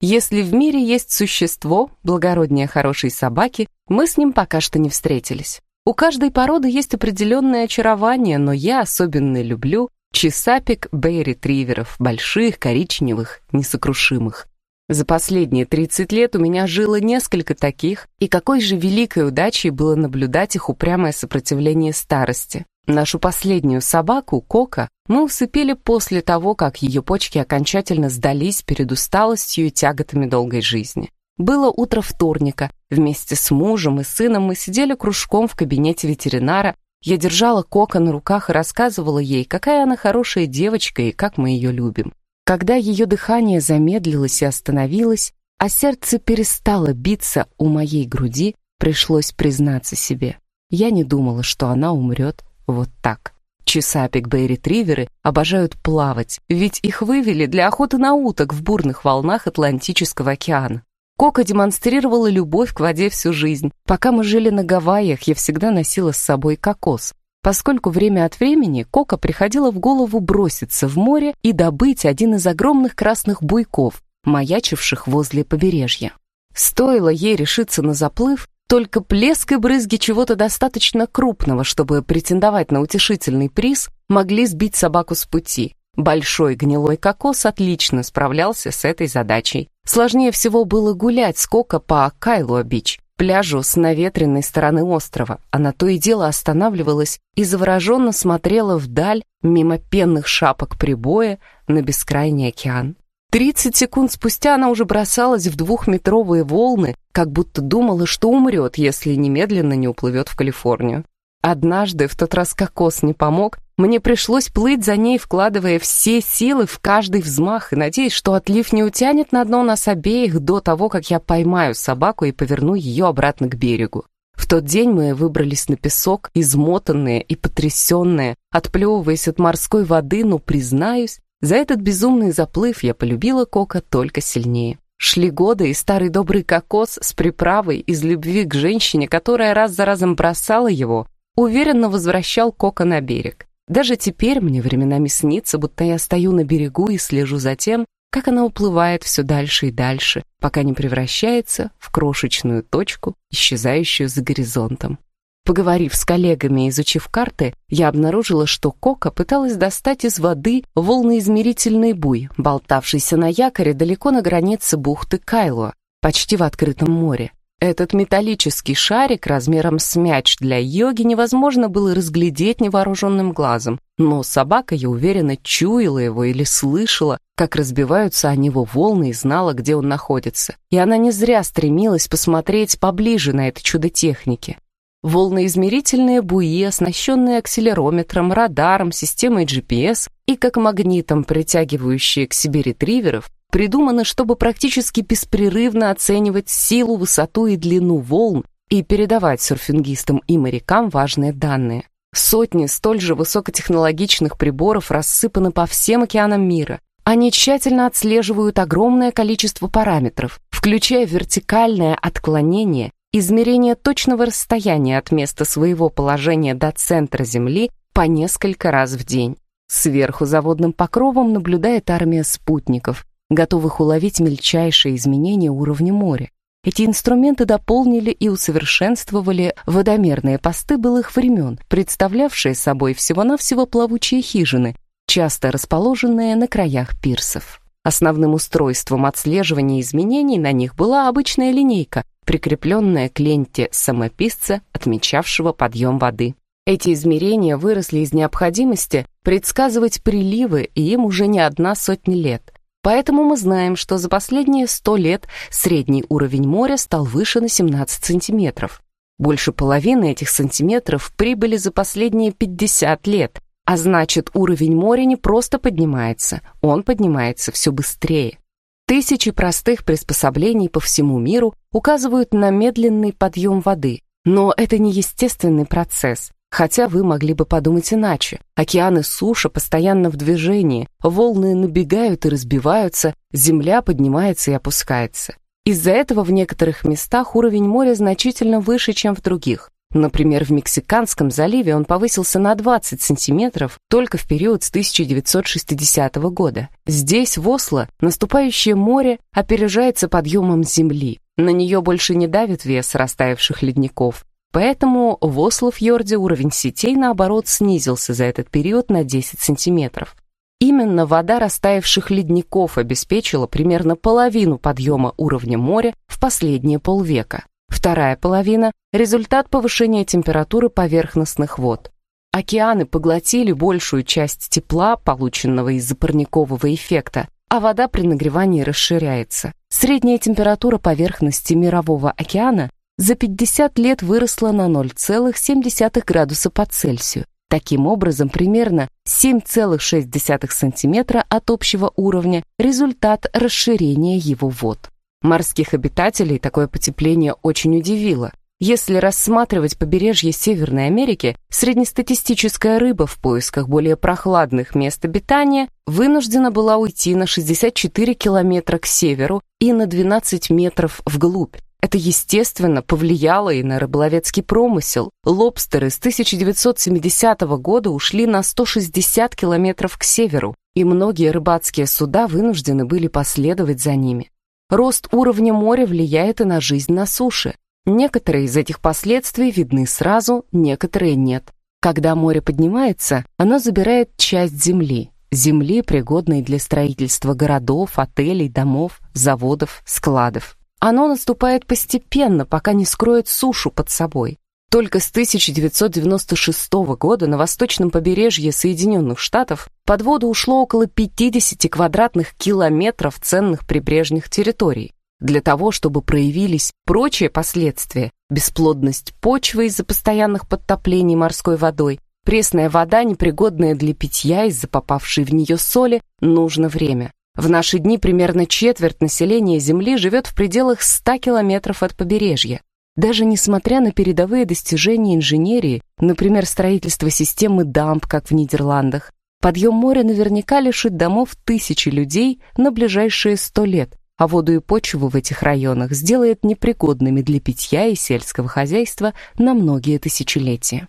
S1: Если в мире есть существо, благороднее хорошей собаки, мы с ним пока что не встретились. У каждой породы есть определенное очарование, но я особенно люблю чесапик бэй-ретриверов, больших, коричневых, несокрушимых. За последние 30 лет у меня жило несколько таких, и какой же великой удачей было наблюдать их упрямое сопротивление старости. Нашу последнюю собаку, Кока, мы усыпили после того, как ее почки окончательно сдались перед усталостью и тяготами долгой жизни. Было утро вторника. Вместе с мужем и сыном мы сидели кружком в кабинете ветеринара. Я держала Кока на руках и рассказывала ей, какая она хорошая девочка и как мы ее любим. Когда ее дыхание замедлилось и остановилось, а сердце перестало биться у моей груди, пришлось признаться себе. Я не думала, что она умрет вот так. Чесапик Бэй-ретриверы обожают плавать, ведь их вывели для охоты на уток в бурных волнах Атлантического океана. Кока демонстрировала любовь к воде всю жизнь. Пока мы жили на Гавайях, я всегда носила с собой кокос поскольку время от времени Кока приходила в голову броситься в море и добыть один из огромных красных буйков, маячивших возле побережья. Стоило ей решиться на заплыв, только плеск и брызги чего-то достаточно крупного, чтобы претендовать на утешительный приз, могли сбить собаку с пути. Большой гнилой кокос отлично справлялся с этой задачей. Сложнее всего было гулять с Кока по Кайлуа-Бич, пляжу с наветренной стороны острова. Она то и дело останавливалась и завороженно смотрела вдаль, мимо пенных шапок прибоя, на бескрайний океан. Тридцать секунд спустя она уже бросалась в двухметровые волны, как будто думала, что умрет, если немедленно не уплывет в Калифорнию. Однажды, в тот раз кокос не помог, мне пришлось плыть за ней, вкладывая все силы в каждый взмах и надеясь, что отлив не утянет на дно нас обеих до того, как я поймаю собаку и поверну ее обратно к берегу. В тот день мы выбрались на песок, измотанные и потрясенные, отплевываясь от морской воды, но, признаюсь, за этот безумный заплыв я полюбила Кока только сильнее. Шли годы, и старый добрый кокос с приправой из любви к женщине, которая раз за разом бросала его, уверенно возвращал Кока на берег. Даже теперь мне временами снится, будто я стою на берегу и слежу за тем, как она уплывает все дальше и дальше, пока не превращается в крошечную точку, исчезающую за горизонтом. Поговорив с коллегами и изучив карты, я обнаружила, что Кока пыталась достать из воды волноизмерительный буй, болтавшийся на якоре далеко на границе бухты Кайло, почти в открытом море. Этот металлический шарик размером с мяч для йоги невозможно было разглядеть невооруженным глазом, но собака, я уверена, чуяла его или слышала, как разбиваются о него волны и знала, где он находится. И она не зря стремилась посмотреть поближе на это чудо техники. Волноизмерительные буи, оснащенные акселерометром, радаром, системой GPS и как магнитом притягивающие к себе ретриверов, придуманы, чтобы практически беспрерывно оценивать силу, высоту и длину волн и передавать серфингистам и морякам важные данные. Сотни столь же высокотехнологичных приборов рассыпаны по всем океанам мира. Они тщательно отслеживают огромное количество параметров, включая вертикальное отклонение измерение точного расстояния от места своего положения до центра Земли по несколько раз в день. Сверху за водным покровом наблюдает армия спутников, готовых уловить мельчайшие изменения уровня моря. Эти инструменты дополнили и усовершенствовали водомерные посты былых времен, представлявшие собой всего-навсего плавучие хижины, часто расположенные на краях пирсов. Основным устройством отслеживания изменений на них была обычная линейка, прикрепленная к ленте самописца, отмечавшего подъем воды. Эти измерения выросли из необходимости предсказывать приливы, и им уже не одна сотня лет. Поэтому мы знаем, что за последние 100 лет средний уровень моря стал выше на 17 сантиметров. Больше половины этих сантиметров прибыли за последние 50 лет, а значит, уровень моря не просто поднимается, он поднимается все быстрее. Тысячи простых приспособлений по всему миру указывают на медленный подъем воды, но это не естественный процесс. Хотя вы могли бы подумать иначе. Океаны суша постоянно в движении, волны набегают и разбиваются, земля поднимается и опускается. Из-за этого в некоторых местах уровень моря значительно выше, чем в других. Например, в Мексиканском заливе он повысился на 20 сантиметров только в период с 1960 года. Здесь, в Осло, наступающее море опережается подъемом земли. На нее больше не давит вес растаявших ледников. Поэтому в Осло-фьорде уровень сетей, наоборот, снизился за этот период на 10 сантиметров. Именно вода растаявших ледников обеспечила примерно половину подъема уровня моря в последние полвека. Вторая половина – результат повышения температуры поверхностных вод. Океаны поглотили большую часть тепла, полученного из-за парникового эффекта, а вода при нагревании расширяется. Средняя температура поверхности Мирового океана за 50 лет выросла на 0,7 градуса по Цельсию. Таким образом, примерно 7,6 сантиметра от общего уровня – результат расширения его вод. Морских обитателей такое потепление очень удивило. Если рассматривать побережье Северной Америки, среднестатистическая рыба в поисках более прохладных мест обитания вынуждена была уйти на 64 километра к северу и на 12 метров вглубь. Это, естественно, повлияло и на рыболовецкий промысел. Лобстеры с 1970 года ушли на 160 километров к северу, и многие рыбацкие суда вынуждены были последовать за ними. Рост уровня моря влияет и на жизнь на суше. Некоторые из этих последствий видны сразу, некоторые нет. Когда море поднимается, оно забирает часть земли. Земли, пригодной для строительства городов, отелей, домов, заводов, складов. Оно наступает постепенно, пока не скроет сушу под собой. Только с 1996 года на восточном побережье Соединенных Штатов под воду ушло около 50 квадратных километров ценных прибрежных территорий. Для того, чтобы проявились прочие последствия, бесплодность почвы из-за постоянных подтоплений морской водой, пресная вода, непригодная для питья из-за попавшей в нее соли, нужно время. В наши дни примерно четверть населения Земли живет в пределах 100 километров от побережья. Даже несмотря на передовые достижения инженерии, например, строительство системы дамб, как в Нидерландах, подъем моря наверняка лишит домов тысячи людей на ближайшие сто лет, а воду и почву в этих районах сделает непригодными для питья и сельского хозяйства на многие тысячелетия.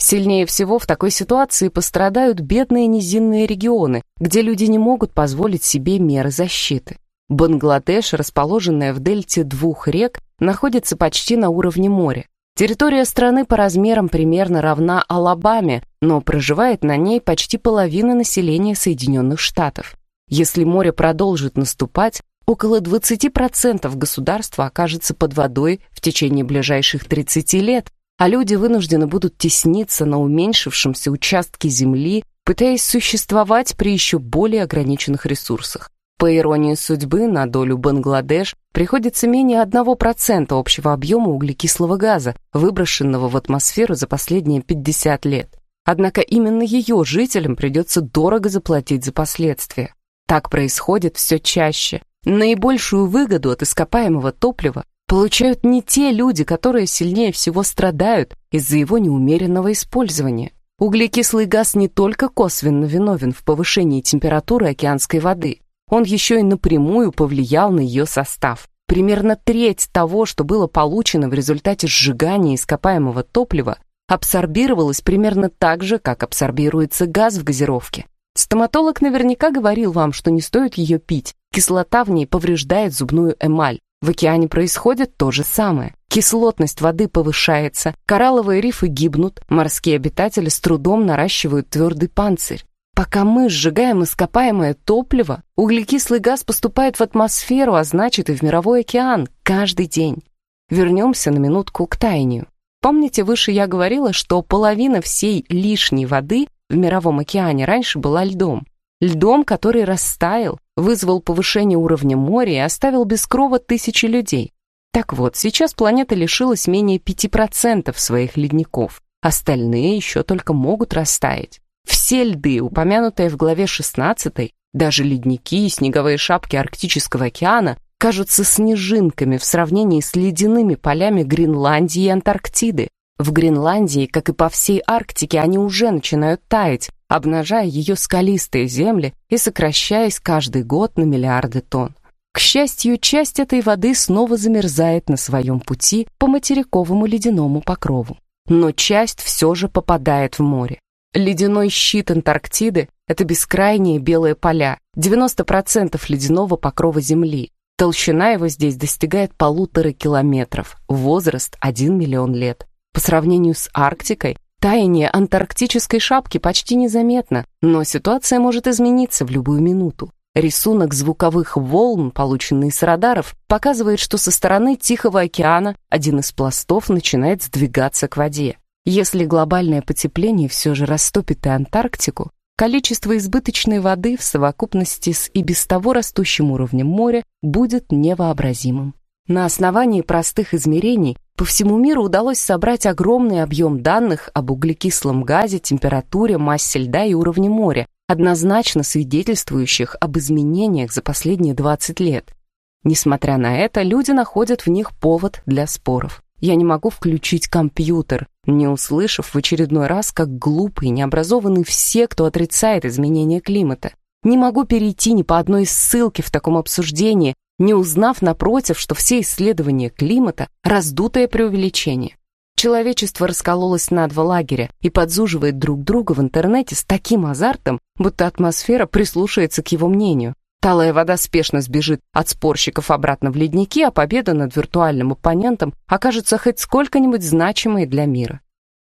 S1: Сильнее всего в такой ситуации пострадают бедные низинные регионы, где люди не могут позволить себе меры защиты. Бангладеш, расположенная в дельте двух рек, находится почти на уровне моря. Территория страны по размерам примерно равна Алабаме, но проживает на ней почти половина населения Соединенных Штатов. Если море продолжит наступать, около 20% государства окажется под водой в течение ближайших 30 лет, а люди вынуждены будут тесниться на уменьшившемся участке земли, пытаясь существовать при еще более ограниченных ресурсах. По иронии судьбы, на долю Бангладеш приходится менее 1% общего объема углекислого газа, выброшенного в атмосферу за последние 50 лет. Однако именно ее жителям придется дорого заплатить за последствия. Так происходит все чаще. Наибольшую выгоду от ископаемого топлива получают не те люди, которые сильнее всего страдают из-за его неумеренного использования. Углекислый газ не только косвенно виновен в повышении температуры океанской воды, он еще и напрямую повлиял на ее состав. Примерно треть того, что было получено в результате сжигания ископаемого топлива, абсорбировалось примерно так же, как абсорбируется газ в газировке. Стоматолог наверняка говорил вам, что не стоит ее пить, кислота в ней повреждает зубную эмаль. В океане происходит то же самое. Кислотность воды повышается, коралловые рифы гибнут, морские обитатели с трудом наращивают твердый панцирь. Пока мы сжигаем ископаемое топливо, углекислый газ поступает в атмосферу, а значит и в мировой океан каждый день. Вернемся на минутку к таянию. Помните, выше я говорила, что половина всей лишней воды в мировом океане раньше была льдом. Льдом, который растаял, вызвал повышение уровня моря и оставил без крова тысячи людей. Так вот, сейчас планета лишилась менее 5% своих ледников. Остальные еще только могут растаять. Все льды, упомянутые в главе 16, даже ледники и снеговые шапки Арктического океана, кажутся снежинками в сравнении с ледяными полями Гренландии и Антарктиды. В Гренландии, как и по всей Арктике, они уже начинают таять, обнажая ее скалистые земли и сокращаясь каждый год на миллиарды тонн. К счастью, часть этой воды снова замерзает на своем пути по материковому ледяному покрову. Но часть все же попадает в море. Ледяной щит Антарктиды — это бескрайние белые поля, 90% ледяного покрова Земли. Толщина его здесь достигает полутора километров, возраст 1 миллион лет. По сравнению с Арктикой, Таяние антарктической шапки почти незаметно, но ситуация может измениться в любую минуту. Рисунок звуковых волн, полученный с радаров, показывает, что со стороны Тихого океана один из пластов начинает сдвигаться к воде. Если глобальное потепление все же растопит и Антарктику, количество избыточной воды в совокупности с и без того растущим уровнем моря будет невообразимым. На основании простых измерений по всему миру удалось собрать огромный объем данных об углекислом газе, температуре, массе льда и уровне моря, однозначно свидетельствующих об изменениях за последние 20 лет. Несмотря на это, люди находят в них повод для споров. Я не могу включить компьютер, не услышав в очередной раз, как глупые, необразованные все, кто отрицает изменение климата. Не могу перейти ни по одной ссылке в таком обсуждении, не узнав, напротив, что все исследования климата – раздутое преувеличение. Человечество раскололось на два лагеря и подзуживает друг друга в интернете с таким азартом, будто атмосфера прислушается к его мнению. Талая вода спешно сбежит от спорщиков обратно в ледники, а победа над виртуальным оппонентом окажется хоть сколько-нибудь значимой для мира.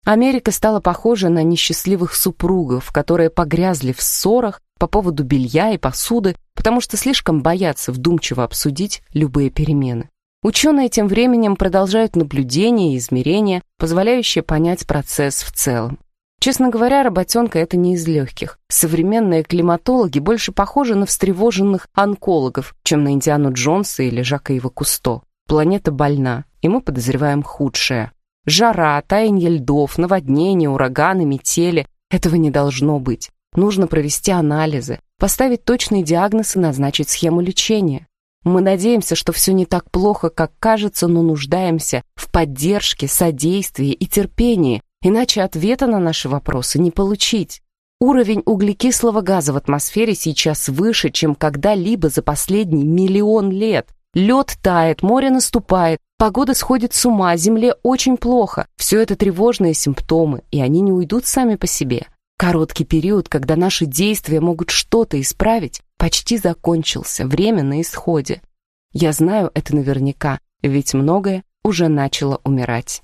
S1: Америка стала похожа на несчастливых супругов, которые погрязли в ссорах по поводу белья и посуды, потому что слишком боятся вдумчиво обсудить любые перемены. Ученые тем временем продолжают наблюдения и измерения, позволяющие понять процесс в целом. Честно говоря, работенка это не из легких. Современные климатологи больше похожи на встревоженных онкологов, чем на Индиану Джонса или Жака Ива Кусто. Планета больна, и мы подозреваем худшее. Жара, таяние льдов, наводнения, ураганы, метели — этого не должно быть. Нужно провести анализы, поставить точный диагноз и назначить схему лечения. Мы надеемся, что все не так плохо, как кажется, но нуждаемся в поддержке, содействии и терпении, иначе ответа на наши вопросы не получить. Уровень углекислого газа в атмосфере сейчас выше, чем когда-либо за последний миллион лет. Лед тает, море наступает, погода сходит с ума, земле очень плохо. Все это тревожные симптомы, и они не уйдут сами по себе. Короткий период, когда наши действия могут что-то исправить, почти закончился, время на исходе. Я знаю это наверняка, ведь многое уже начало умирать.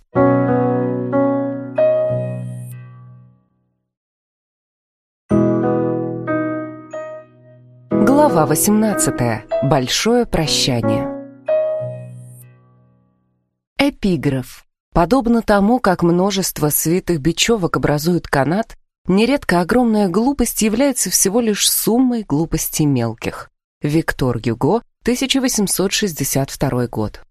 S1: Глава 18. Большое прощание. Эпиграф. Подобно тому, как множество свитых бечевок образуют канат, нередко огромная глупость является всего лишь суммой глупостей мелких. Виктор Гюго, 1862 год.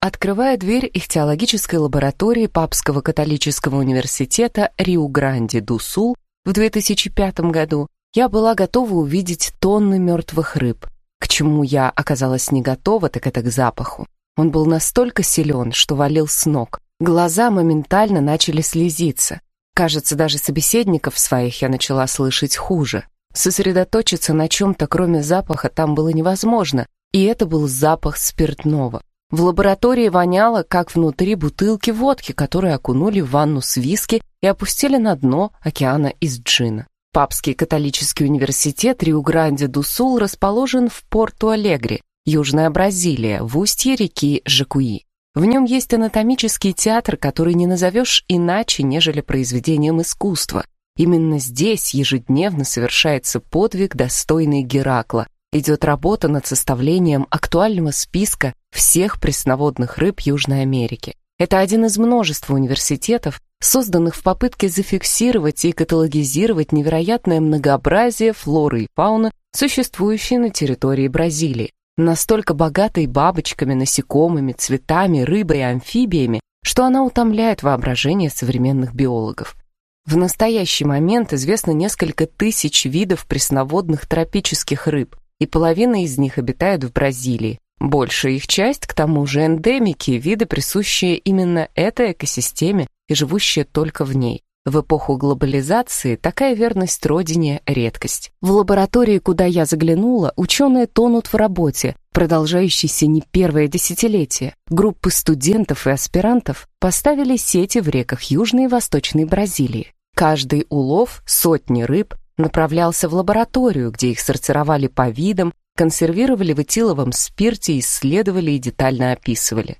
S1: Открывая дверь их теологической лаборатории Папского католического университета Риу-Гранди-ду-Сул в 2005 году, я была готова увидеть тонны мертвых рыб. К чему я оказалась не готова, так это к запаху. Он был настолько силен, что валил с ног. Глаза моментально начали слезиться. Кажется, даже собеседников своих я начала слышать хуже. Сосредоточиться на чем-то, кроме запаха, там было невозможно, и это был запах спиртного. В лаборатории воняло, как внутри бутылки водки, которые окунули в ванну с виски и опустили на дно океана из джина. Папский католический университет Риу-Гранди-ду-Сул расположен в Порту-Алегре, Южная Бразилия, в устье реки Жакуи. В нем есть анатомический театр, который не назовешь иначе, нежели произведением искусства. Именно здесь ежедневно совершается подвиг, достойный Геракла. Идет работа над составлением актуального списка всех пресноводных рыб Южной Америки. Это один из множества университетов, созданных в попытке зафиксировать и каталогизировать невероятное многообразие флоры и фауны, существующей на территории Бразилии, настолько богатой бабочками, насекомыми, цветами, рыбой и амфибиями, что она утомляет воображение современных биологов. В настоящий момент известно несколько тысяч видов пресноводных тропических рыб, и половина из них обитает в Бразилии. Большая их часть, к тому же эндемики, виды, присущие именно этой экосистеме и живущие только в ней. В эпоху глобализации такая верность родине – редкость. В лаборатории, куда я заглянула, ученые тонут в работе, продолжающейся не первое десятилетие. Группы студентов и аспирантов поставили сети в реках Южной и Восточной Бразилии. Каждый улов, сотни рыб, направлялся в лабораторию, где их сортировали по видам, консервировали в этиловом спирте, исследовали и детально описывали.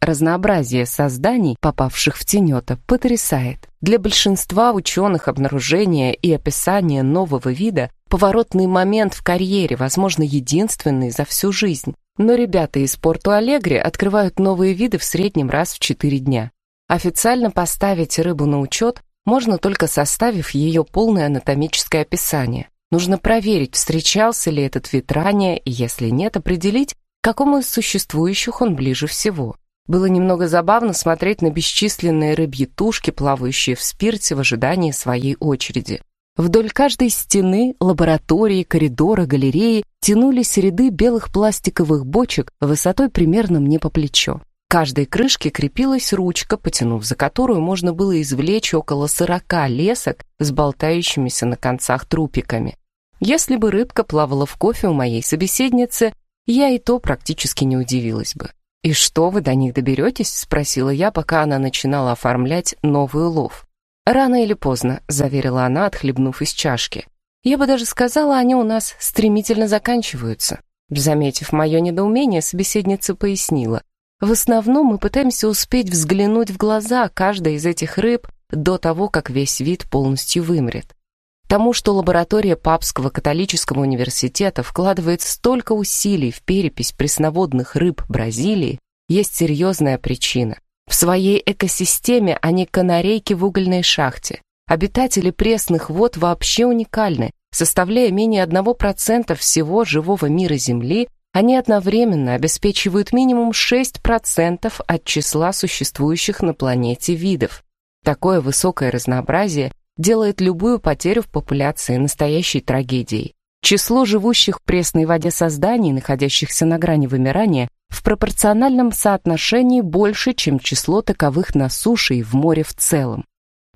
S1: Разнообразие созданий, попавших в тенета, потрясает. Для большинства ученых обнаружение и описание нового вида – поворотный момент в карьере, возможно, единственный за всю жизнь. Но ребята из Порту-Алегре открывают новые виды в среднем раз в 4 дня. Официально поставить рыбу на учет можно только составив ее полное анатомическое описание. Нужно проверить, встречался ли этот вид ранее, и если нет, определить, к какому из существующих он ближе всего. Было немного забавно смотреть на бесчисленные рыбьи тушки, плавающие в спирте в ожидании своей очереди. Вдоль каждой стены, лаборатории, коридора, галереи тянулись ряды белых пластиковых бочек высотой примерно мне по плечо. К каждой крышке крепилась ручка, потянув за которую можно было извлечь около сорока лесок с болтающимися на концах трупиками. Если бы рыбка плавала в кофе у моей собеседницы, я и то практически не удивилась бы. «И что, вы до них доберетесь?» — спросила я, пока она начинала оформлять новый улов. «Рано или поздно», — заверила она, отхлебнув из чашки. «Я бы даже сказала, они у нас стремительно заканчиваются». Заметив мое недоумение, собеседница пояснила. «В основном мы пытаемся успеть взглянуть в глаза каждой из этих рыб до того, как весь вид полностью вымрет. Тому, что лаборатория Папского католического университета вкладывает столько усилий в перепись пресноводных рыб Бразилии, есть серьезная причина. В своей экосистеме они канарейки в угольной шахте. Обитатели пресных вод вообще уникальны. Составляя менее 1% всего живого мира Земли, они одновременно обеспечивают минимум 6% от числа существующих на планете видов. Такое высокое разнообразие делает любую потерю в популяции настоящей трагедией. Число живущих в пресной воде созданий, находящихся на грани вымирания, в пропорциональном соотношении больше, чем число таковых на суше и в море в целом.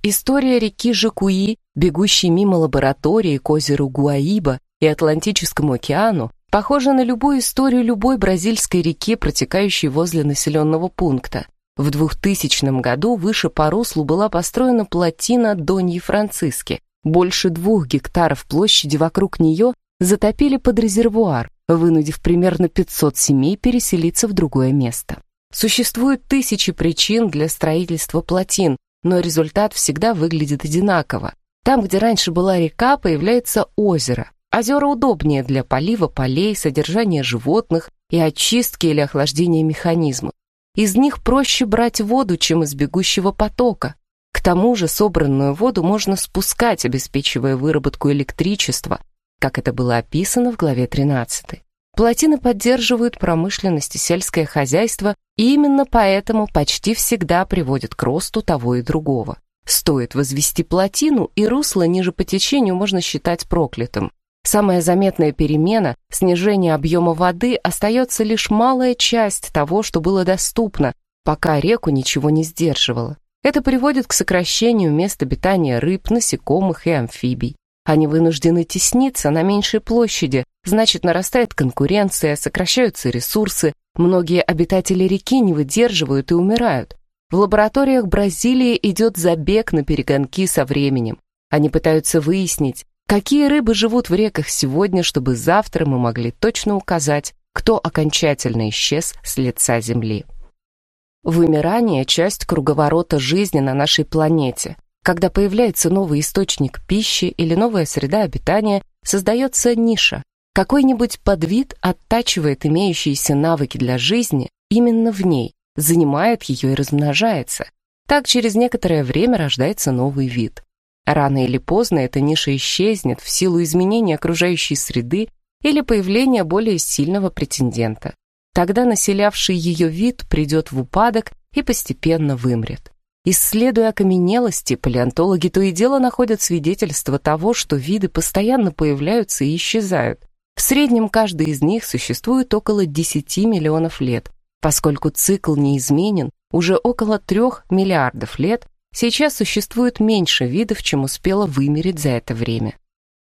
S1: История реки Жакуи, бегущей мимо лаборатории к озеру Гуаиба и Атлантическому океану, похожа на любую историю любой бразильской реки, протекающей возле населенного пункта. В 2000 году выше по руслу была построена плотина Доньи Франциски. Больше двух гектаров площади вокруг нее затопили под резервуар, вынудив примерно 500 семей переселиться в другое место. Существуют тысячи причин для строительства плотин, но результат всегда выглядит одинаково. Там, где раньше была река, появляется озеро. Озера удобнее для полива полей, содержания животных и очистки или охлаждения механизмов. Из них проще брать воду, чем из бегущего потока. К тому же собранную воду можно спускать, обеспечивая выработку электричества, как это было описано в главе 13. Плотины поддерживают промышленность и сельское хозяйство, и именно поэтому почти всегда приводят к росту того и другого. Стоит возвести плотину, и русло ниже по течению можно считать проклятым. Самая заметная перемена – снижение объема воды остается лишь малая часть того, что было доступно, пока реку ничего не сдерживало. Это приводит к сокращению мест обитания рыб, насекомых и амфибий. Они вынуждены тесниться на меньшей площади, значит, нарастает конкуренция, сокращаются ресурсы, многие обитатели реки не выдерживают и умирают. В лабораториях Бразилии идет забег на перегонки со временем. Они пытаются выяснить, какие рыбы живут в реках сегодня, чтобы завтра мы могли точно указать, кто окончательно исчез с лица Земли. Вымирание – часть круговорота жизни на нашей планете. Когда появляется новый источник пищи или новая среда обитания, создается ниша. Какой-нибудь подвид оттачивает имеющиеся навыки для жизни именно в ней, занимает ее и размножается. Так через некоторое время рождается новый вид. Рано или поздно эта ниша исчезнет в силу изменения окружающей среды или появления более сильного претендента. Тогда населявший ее вид придет в упадок и постепенно вымрет. Исследуя окаменелости, палеонтологи то и дело находят свидетельства того, что виды постоянно появляются и исчезают. В среднем каждый из них существует около 10 миллионов лет. Поскольку цикл неизменен, уже около 3 миллиардов лет, сейчас существует меньше видов, чем успело вымереть за это время.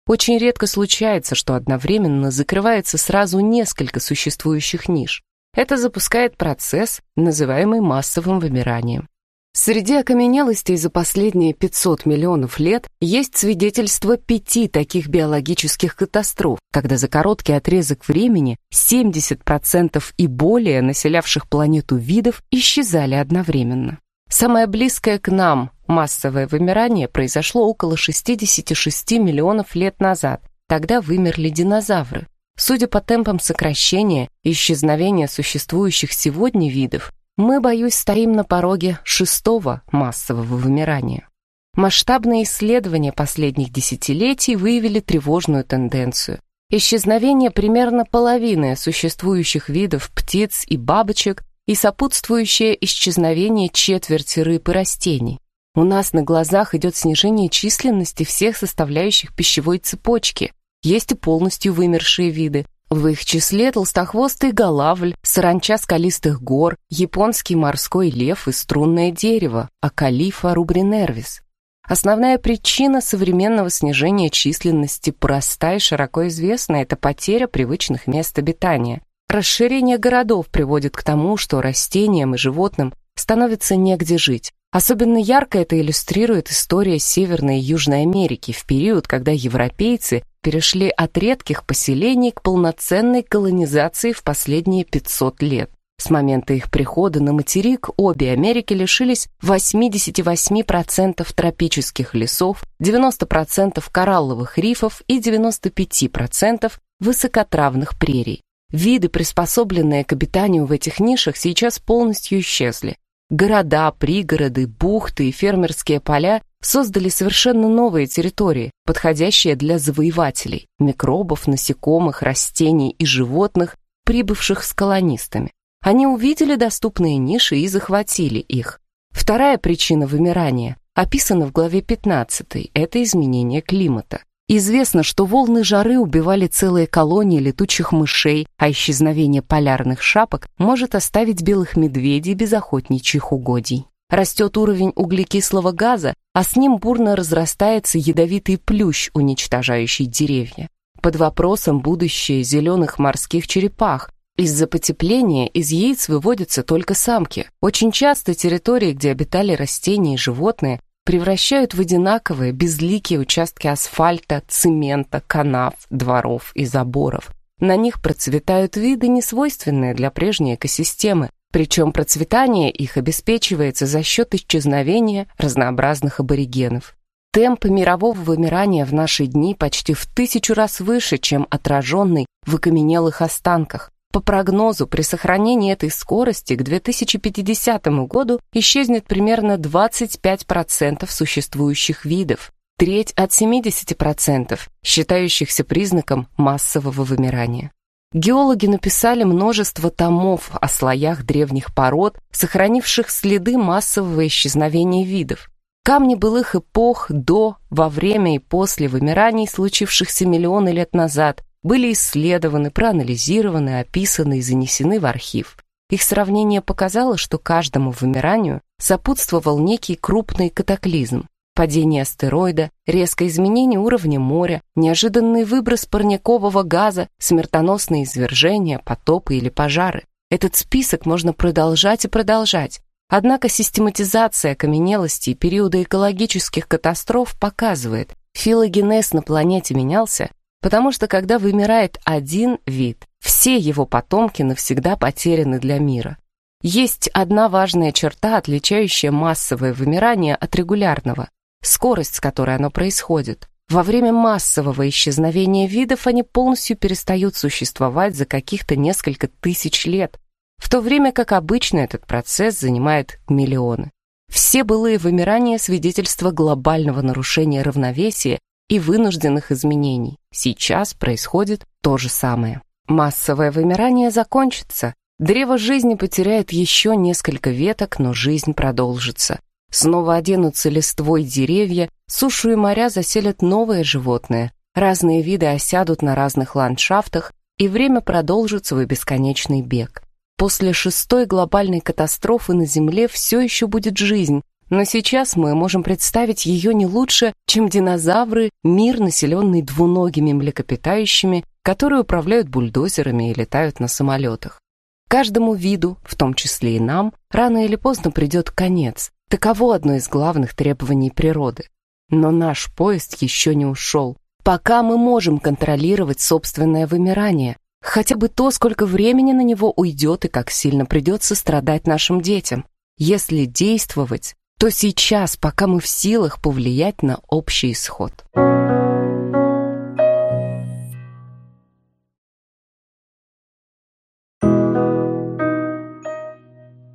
S1: Очень редко случается, что одновременно закрывается сразу несколько существующих ниш. Это запускает процесс, называемый массовым вымиранием. Среди окаменелостей за последние 500 миллионов лет есть свидетельство пяти таких биологических катастроф, когда за короткий отрезок времени 70% и более населявших планету видов исчезали одновременно. Самое близкое к нам массовое вымирание произошло около 66 миллионов лет назад. Тогда вымерли динозавры. Судя по темпам сокращения и исчезновения существующих сегодня видов, мы, боюсь, стоим на пороге шестого массового вымирания. Масштабные исследования последних десятилетий выявили тревожную тенденцию. Исчезновение примерно половины существующих видов птиц и бабочек и сопутствующее исчезновение четверти рыб и растений. У нас на глазах идет снижение численности всех составляющих пищевой цепочки. Есть и полностью вымершие виды, в их числе толстохвостый голавль, саранча скалистых гор, японский морской лев и струнное дерево, акалифа рубринервис. Основная причина современного снижения численности проста и широко известна – это потеря привычных мест обитания. Расширение городов приводит к тому, что растениям и животным становится негде жить. Особенно ярко это иллюстрирует история Северной и Южной Америки в период, когда европейцы перешли от редких поселений к полноценной колонизации в последние 500 лет. С момента их прихода на материк обе Америки лишились 88% тропических лесов, 90% коралловых рифов и 95% высокотравных прерий. Виды, приспособленные к обитанию в этих нишах, сейчас полностью исчезли. Города, пригороды, бухты и фермерские поля создали совершенно новые территории, подходящие для завоевателей, микробов, насекомых, растений и животных, прибывших с колонистами. Они увидели доступные ниши и захватили их. Вторая причина вымирания описана в главе 15, это изменение климата. Известно, что волны жары убивали целые колонии летучих мышей, а исчезновение полярных шапок может оставить белых медведей без охотничьих угодий. растет уровень углекислого газа, а с ним бурно разрастается ядовитый плющ, уничтожающий деревья. Под вопросом будущее зеленых морских черепах. Из-за потепления из яиц выводятся только самки. Очень часто территории, где обитали растения и животные, превращают в одинаковые, безликие участки асфальта, цемента, канав, дворов и заборов. На них процветают виды, несвойственные для прежней экосистемы, причем процветание их обеспечивается за счет исчезновения разнообразных аборигенов. Темпы мирового вымирания в наши дни почти в тысячу раз выше, чем отраженный в окаменелых останках. По прогнозу, при сохранении этой скорости к 2050 году исчезнет примерно 25% существующих видов, треть от 70%, считающихся признаком массового вымирания. Геологи написали множество томов о слоях древних пород, сохранивших следы массового исчезновения видов. Камни былых эпох до, во время и после вымираний, случившихся миллионы лет назад, были исследованы, проанализированы, описаны и занесены в архив. Их сравнение показало, что каждому вымиранию сопутствовал некий крупный катаклизм падение астероида, резкое изменение уровня моря, неожиданный выброс парникового газа, смертоносные извержения, потопы или пожары. Этот список можно продолжать и продолжать. Однако систематизация окаменелости периода экологических катастроф показывает, филогенез на планете менялся, потому что когда вымирает один вид, все его потомки навсегда потеряны для мира. Есть одна важная черта, отличающая массовое вымирание от регулярного скорость, с которой оно происходит. Во время массового исчезновения видов они полностью перестают существовать за каких-то несколько тысяч лет, в то время как обычно этот процесс занимает миллионы. Все былые вымирания – свидетельство глобального нарушения равновесия и вынужденных изменений. Сейчас происходит то же самое. Массовое вымирание закончится. Древо жизни потеряет еще несколько веток, но жизнь продолжится. Снова оденутся листвой деревья, сушу и моря заселят новые животные, разные виды осядут на разных ландшафтах, и время продолжит свой бесконечный бег. После шестой глобальной катастрофы на Земле все еще будет жизнь, но сейчас мы можем представить ее не лучше, чем динозавры, мир, населенный двуногими млекопитающими, которые управляют бульдозерами и летают на самолетах. Каждому виду, в том числе и нам, рано или поздно придет конец, Таково одно из главных требований природы. Но наш поезд еще не ушел. Пока мы можем контролировать собственное вымирание, хотя бы то, сколько времени на него уйдет и как сильно придется страдать нашим детям. Если действовать, то сейчас, пока мы в силах повлиять на общий исход.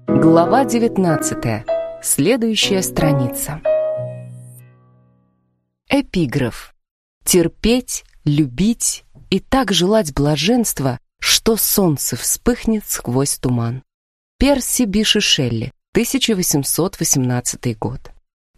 S1: Глава девятнадцатая. Следующая страница. Эпиграф. Терпеть, любить и так желать блаженства, что солнце вспыхнет сквозь туман. Перси Биши Шелли, 1818 год.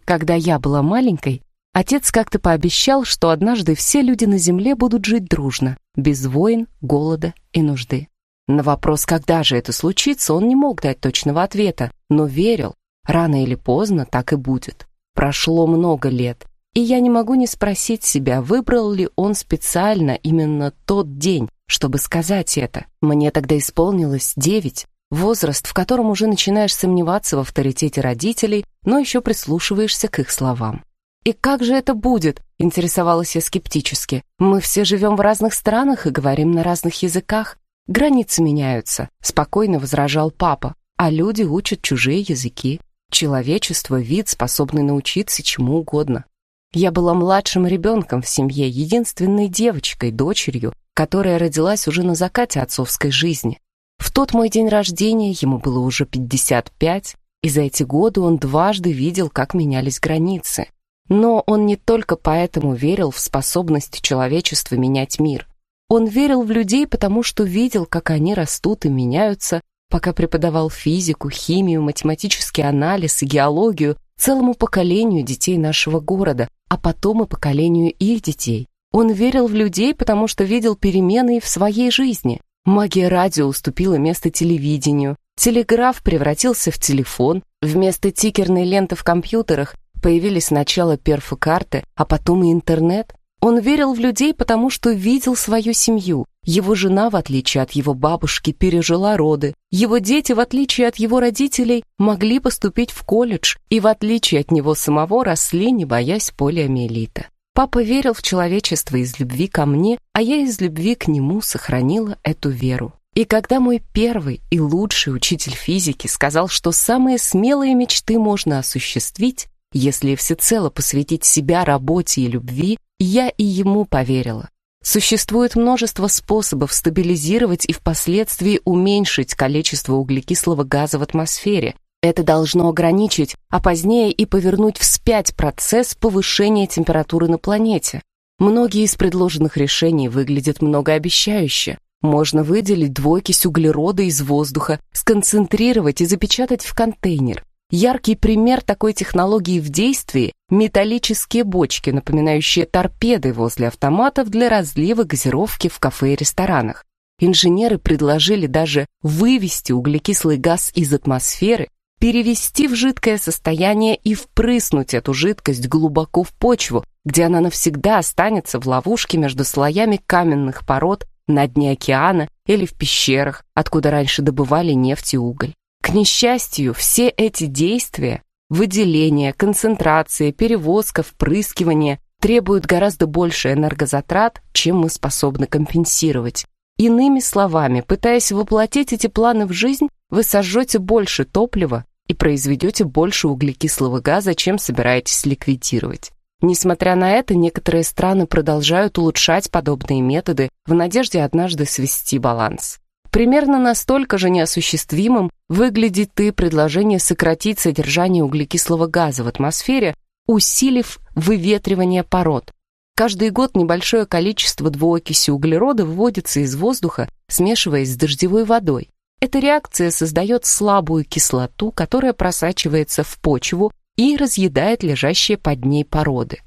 S1: Когда я была маленькой, отец как-то пообещал, что однажды все люди на земле будут жить дружно, без войн, голода и нужды. На вопрос, когда же это случится, он не мог дать точного ответа, но верил, Рано или поздно так и будет. Прошло много лет, и я не могу не спросить себя, выбрал ли он специально именно тот день, чтобы сказать это. Мне тогда исполнилось девять, возраст, в котором уже начинаешь сомневаться в авторитете родителей, но еще прислушиваешься к их словам. «И как же это будет?» — интересовалась я скептически. «Мы все живем в разных странах и говорим на разных языках. Границы меняются», — спокойно возражал папа, «а люди учат чужие языки. Человечество — вид, способный научиться чему угодно. Я была младшим ребенком в семье, единственной девочкой, дочерью, которая родилась уже на закате отцовской жизни. В тот мой день рождения ему было уже 55, и за эти годы он дважды видел, как менялись границы. Но он не только поэтому верил в способность человечества менять мир. Он верил в людей, потому что видел, как они растут и меняются, пока преподавал физику, химию, математический анализ и геологию целому поколению детей нашего города, а потом и поколению их детей. Он верил в людей, потому что видел перемены в своей жизни. Магия радио уступила место телевидению, телеграф превратился в телефон, Вместо тикерной ленты в компьютерах появились сначала перфокарты, а потом и интернет. Он верил в людей, потому что видел свою семью. Его жена, в отличие от его бабушки, пережила роды. Его дети, в отличие от его родителей, могли поступить в колледж и, в отличие от него самого, росли, не боясь полиомиелита. Папа верил в человечество из любви ко мне, а я из любви к нему сохранила эту веру. И когда мой первый и лучший учитель физики сказал, что самые смелые мечты можно осуществить, если всецело посвятить себя работе и любви, я и ему поверила. Существует множество способов стабилизировать и впоследствии уменьшить количество углекислого газа в атмосфере. Это должно ограничить, а позднее и повернуть вспять процесс повышения температуры на планете. Многие из предложенных решений выглядят многообещающе. Можно выделить двуокись углерода из воздуха, сконцентрировать и запечатать в контейнер, Яркий пример такой технологии в действии – металлические бочки, напоминающие торпеды возле автоматов для разлива газировки в кафе и ресторанах. Инженеры предложили даже вывести углекислый газ из атмосферы, перевести в жидкое состояние и впрыснуть эту жидкость глубоко в почву, где она навсегда останется в ловушке между слоями каменных пород на дне океана или в пещерах, откуда раньше добывали нефть и уголь. К несчастью, все эти действия – выделение, концентрация, перевозка, впрыскивание – требуют гораздо больше энергозатрат, чем мы способны компенсировать. Иными словами, пытаясь воплотить эти планы в жизнь, вы сожжете больше топлива и произведете больше углекислого газа, чем собираетесь ликвидировать. Несмотря на это, некоторые страны продолжают улучшать подобные методы в надежде однажды свести баланс. Примерно настолько же неосуществимым выглядит и предложение сократить содержание углекислого газа в атмосфере, усилив выветривание пород. Каждый год небольшое количество двуокиси углерода выводится из воздуха, смешиваясь с дождевой водой. Эта реакция создает слабую кислоту, которая просачивается в почву и разъедает лежащие под ней породы.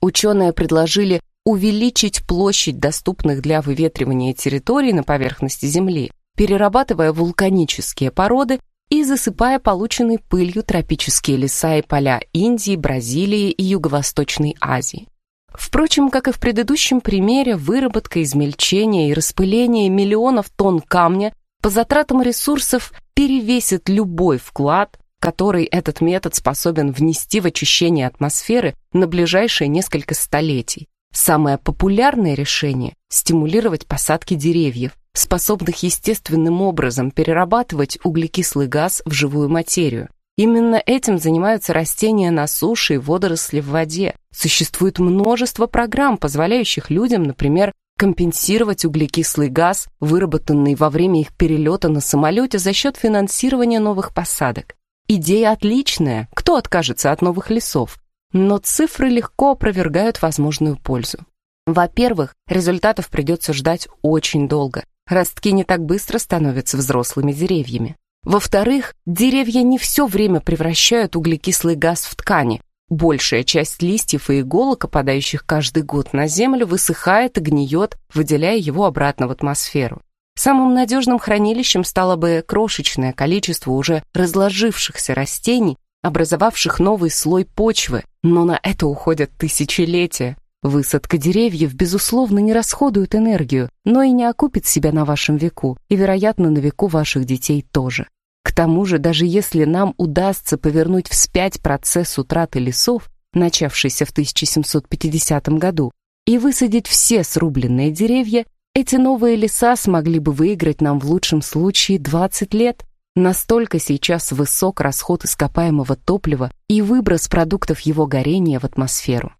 S1: Ученые предложили увеличить площадь доступных для выветривания территорий на поверхности Земли, перерабатывая вулканические породы и засыпая полученной пылью тропические леса и поля Индии, Бразилии и Юго-Восточной Азии. Впрочем, как и в предыдущем примере, выработка, измельчение и распыление миллионов тонн камня по затратам ресурсов перевесит любой вклад, который этот метод способен внести в очищение атмосферы на ближайшие несколько столетий. Самое популярное решение – стимулировать посадки деревьев, способных естественным образом перерабатывать углекислый газ в живую материю. Именно этим занимаются растения на суше и водоросли в воде. Существует множество программ, позволяющих людям, например, компенсировать углекислый газ, выработанный во время их перелета на самолете за счет финансирования новых посадок. Идея отличная, кто откажется от новых лесов? Но цифры легко опровергают возможную пользу. Во-первых, результатов придется ждать очень долго. Ростки не так быстро становятся взрослыми деревьями. Во-вторых, деревья не все время превращают углекислый газ в ткани. Большая часть листьев и иголок, опадающих каждый год на землю, высыхает и гниет, выделяя его обратно в атмосферу. Самым надежным хранилищем стало бы крошечное количество уже разложившихся растений, образовавших новый слой почвы, но на это уходят тысячелетия. Высадка деревьев, безусловно, не расходует энергию, но и не окупит себя на вашем веку, и, вероятно, на веку ваших детей тоже. К тому же, даже если нам удастся повернуть вспять процесс утраты лесов, начавшийся в 1750 году, и высадить все срубленные деревья, эти новые леса смогли бы выиграть нам в лучшем случае 20 лет, Настолько сейчас высок расход ископаемого топлива и выброс продуктов его горения в атмосферу.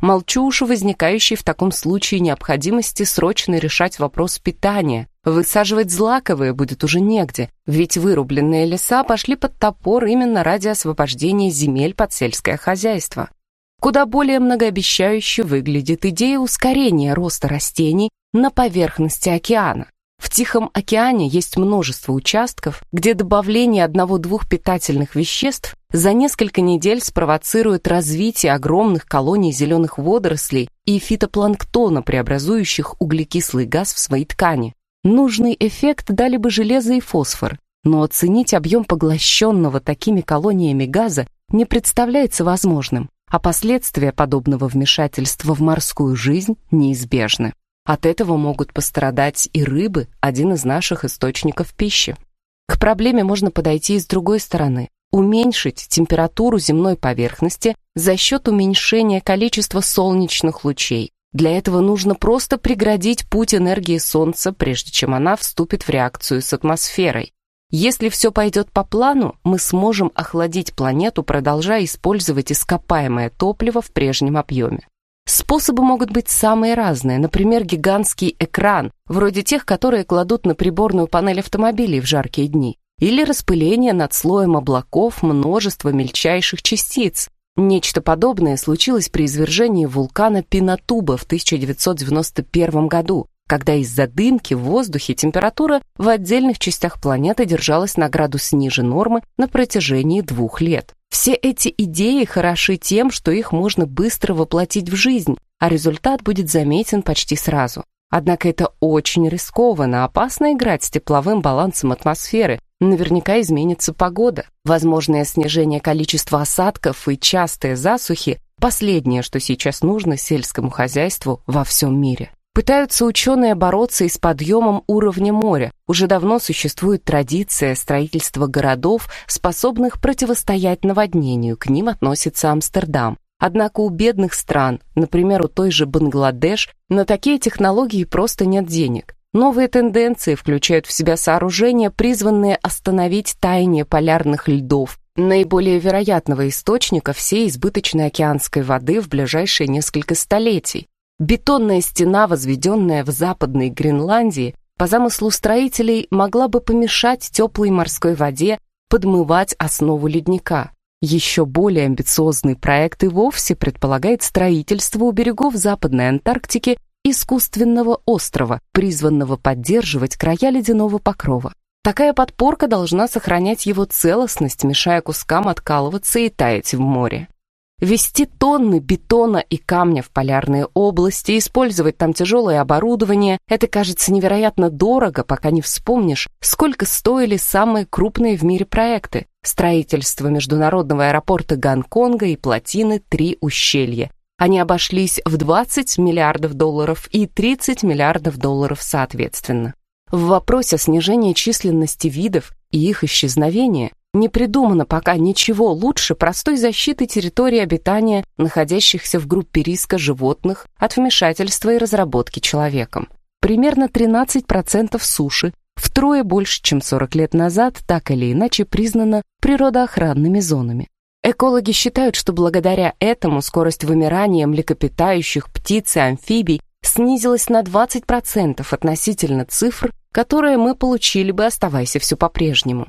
S1: Молчу уж о возникающей в таком случае необходимости срочно решать вопрос питания. Высаживать злаковые будет уже негде, ведь вырубленные леса пошли под топор именно ради освобождения земель под сельское хозяйство. Куда более многообещающе выглядит идея ускорения роста растений на поверхности океана. В Тихом океане есть множество участков, где добавление одного-двух питательных веществ за несколько недель спровоцирует развитие огромных колоний зеленых водорослей и фитопланктона, преобразующих углекислый газ в свои ткани. Нужный эффект дали бы железо и фосфор, но оценить объем поглощенного такими колониями газа не представляется возможным, а последствия подобного вмешательства в морскую жизнь неизбежны. От этого могут пострадать и рыбы, один из наших источников пищи. К проблеме можно подойти и с другой стороны. Уменьшить температуру земной поверхности за счет уменьшения количества солнечных лучей. Для этого нужно просто преградить путь энергии Солнца, прежде чем она вступит в реакцию с атмосферой. Если все пойдет по плану, мы сможем охладить планету, продолжая использовать ископаемое топливо в прежнем объеме. Способы могут быть самые разные, например, гигантский экран, вроде тех, которые кладут на приборную панель автомобилей в жаркие дни, или распыление над слоем облаков множества мельчайших частиц. Нечто подобное случилось при извержении вулкана Пинатуба в 1991 году, когда из-за дымки в воздухе температура в отдельных частях планеты держалась на градус ниже нормы на протяжении двух лет. Все эти идеи хороши тем, что их можно быстро воплотить в жизнь, а результат будет заметен почти сразу. Однако это очень рискованно, опасно играть с тепловым балансом атмосферы. Наверняка изменится погода. Возможное снижение количества осадков и частые засухи – последнее, что сейчас нужно сельскому хозяйству во всем мире. Пытаются ученые бороться и с подъемом уровня моря. Уже давно существует традиция строительства городов, способных противостоять наводнению. К ним относится Амстердам. Однако у бедных стран, например, у той же Бангладеш, на такие технологии просто нет денег. Новые тенденции включают в себя сооружения, призванные остановить таяние полярных льдов, наиболее вероятного источника всей избыточной океанской воды в ближайшие несколько столетий. Бетонная стена, возведенная в Западной Гренландии, по замыслу строителей могла бы помешать теплой морской воде подмывать основу ледника. Еще более амбициозный проект и вовсе предполагает строительство у берегов Западной Антарктики искусственного острова, призванного поддерживать края ледяного покрова. Такая подпорка должна сохранять его целостность, мешая кускам откалываться и таять в море. Вести тонны бетона и камня в полярные области, использовать там тяжелое оборудование – это кажется невероятно дорого, пока не вспомнишь, сколько стоили самые крупные в мире проекты. Строительство международного аэропорта Гонконга и плотины «Три ущелья». Они обошлись в 20 миллиардов долларов и 30 миллиардов долларов соответственно. В вопросе снижения численности видов и их исчезновения не придумано пока ничего лучше простой защиты территории обитания, находящихся в группе риска животных от вмешательства и разработки человеком. Примерно 13% суши, втрое больше, чем 40 лет назад, так или иначе признано природоохранными зонами. Экологи считают, что благодаря этому скорость вымирания млекопитающих, птиц и амфибий снизилась на 20% относительно цифр, которые мы получили бы, оставаясь все по-прежнему.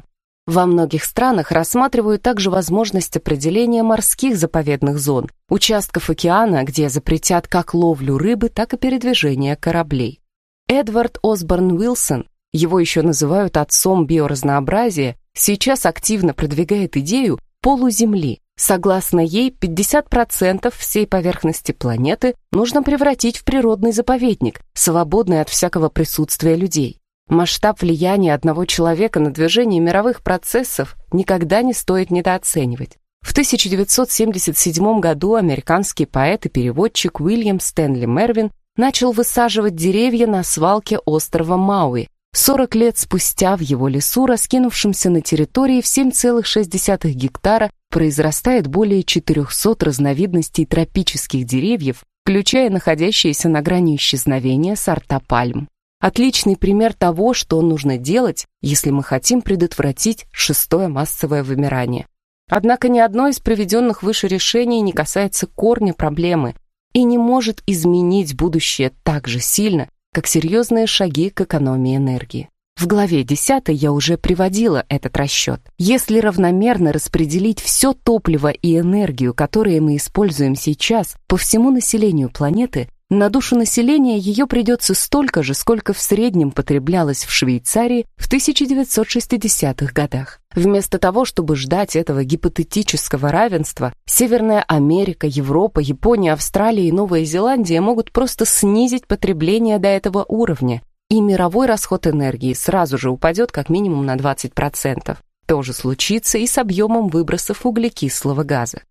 S1: Во многих странах рассматривают также возможность определения морских заповедных зон, участков океана, где запретят как ловлю рыбы, так и передвижение кораблей. Эдвард Осборн Уилсон, его еще называют отцом биоразнообразия, сейчас активно продвигает идею полуземли. Согласно ей, 50% всей поверхности планеты нужно превратить в природный заповедник, свободный от всякого присутствия людей. Масштаб влияния одного человека на движение мировых процессов никогда не стоит недооценивать. В 1977 году американский поэт и переводчик Уильям Стэнли Мервин начал высаживать деревья на свалке острова Мауи. 40 лет спустя в его лесу, раскинувшемся на территории в 7,6 гектара, произрастает более 400 разновидностей тропических деревьев, включая находящиеся на грани исчезновения сорта пальм. Отличный пример того, что нужно делать, если мы хотим предотвратить шестое массовое вымирание. Однако ни одно из приведенных выше решений не касается корня проблемы и не может изменить будущее так же сильно, как серьезные шаги к экономии энергии. В главе 10 я уже приводила этот расчет. Если равномерно распределить все топливо и энергию, которые мы используем сейчас, по всему населению планеты, на душу населения ее придется столько же, сколько в среднем потреблялось в Швейцарии в 1960-х годах. Вместо того, чтобы ждать этого гипотетического равенства, Северная Америка, Европа, Япония, Австралия и Новая Зеландия могут просто снизить потребление до этого уровня. и мировой расход энергии сразу же упадет как минимум на 20%. То же случится и с объемом выбросов углекислого газа.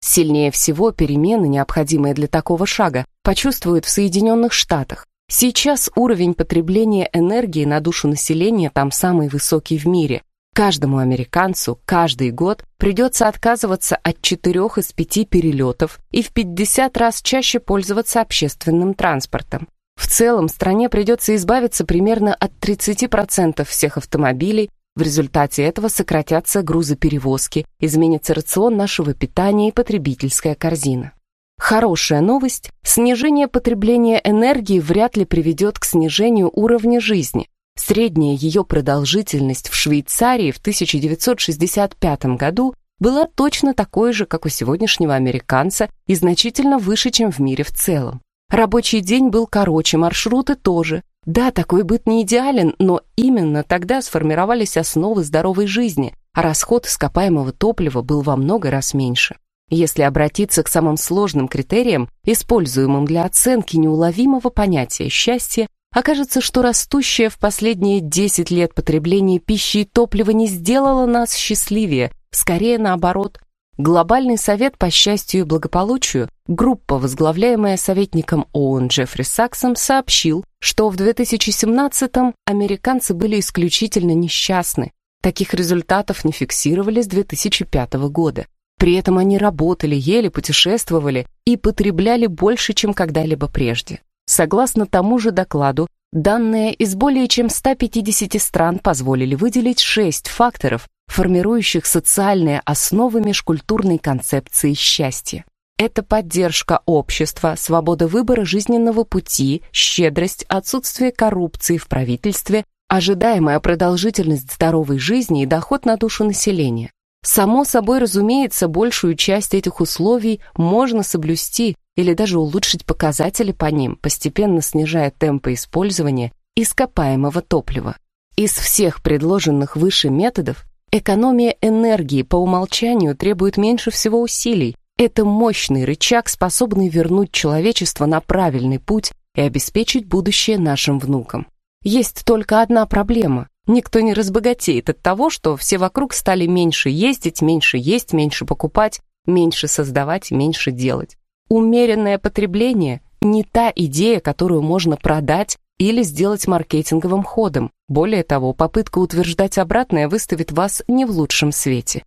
S1: Сильнее всего перемены, необходимые для такого шага, почувствуют в Соединенных Штатах. Сейчас уровень потребления энергии на душу населения там самый высокий в мире. Каждому американцу каждый год придется отказываться от четырех из пяти перелетов и в 50 раз чаще пользоваться общественным транспортом. В целом стране придется избавиться примерно от 30% всех автомобилей, в результате этого сократятся грузоперевозки, изменится рацион нашего питания и потребительская корзина. Хорошая новость – снижение потребления энергии вряд ли приведет к снижению уровня жизни. Средняя ее продолжительность в Швейцарии в 1965 году была точно такой же, как у сегодняшнего американца, и значительно выше, чем в мире в целом. Рабочий день был короче, маршруты тоже. Да, такой быт не идеален, но именно тогда сформировались основы здоровой жизни, а расход ископаемого топлива был во много раз меньше. Если обратиться к самым сложным критериям, используемым для оценки неуловимого понятия счастья, окажется, что растущее в последние 10 лет потребление пищи и топлива не сделало нас счастливее, скорее наоборот. Глобальный совет по счастью и благополучию, группа, возглавляемая советником ООН Джеффри Саксом, сообщил, что в 2017-м американцы были исключительно несчастны. Таких результатов не фиксировали с 2005 года. При этом они работали, ели, путешествовали и потребляли больше, чем когда-либо прежде. Согласно тому же докладу, данные из более чем 150 стран позволили выделить шесть факторов, формирующих социальные основы межкультурной концепции счастья. Это поддержка общества, свобода выбора жизненного пути, щедрость, отсутствие коррупции в правительстве, ожидаемая продолжительность здоровой жизни и доход на душу населения. Само собой разумеется, большую часть этих условий можно соблюсти или даже улучшить показатели по ним, постепенно снижая темпы использования ископаемого топлива. Из всех предложенных выше методов Экономия энергии по умолчанию требует меньше всего усилий. Это мощный рычаг, способный вернуть человечество на правильный путь и обеспечить будущее нашим внукам. Есть только одна проблема. Никто не разбогатеет от того, что все вокруг стали меньше ездить, меньше есть, меньше покупать, меньше создавать, меньше делать. Умеренное потребление – не та идея, которую можно продать или сделать маркетинговым ходом. Более того, попытка утверждать обратное выставит вас не в лучшем свете.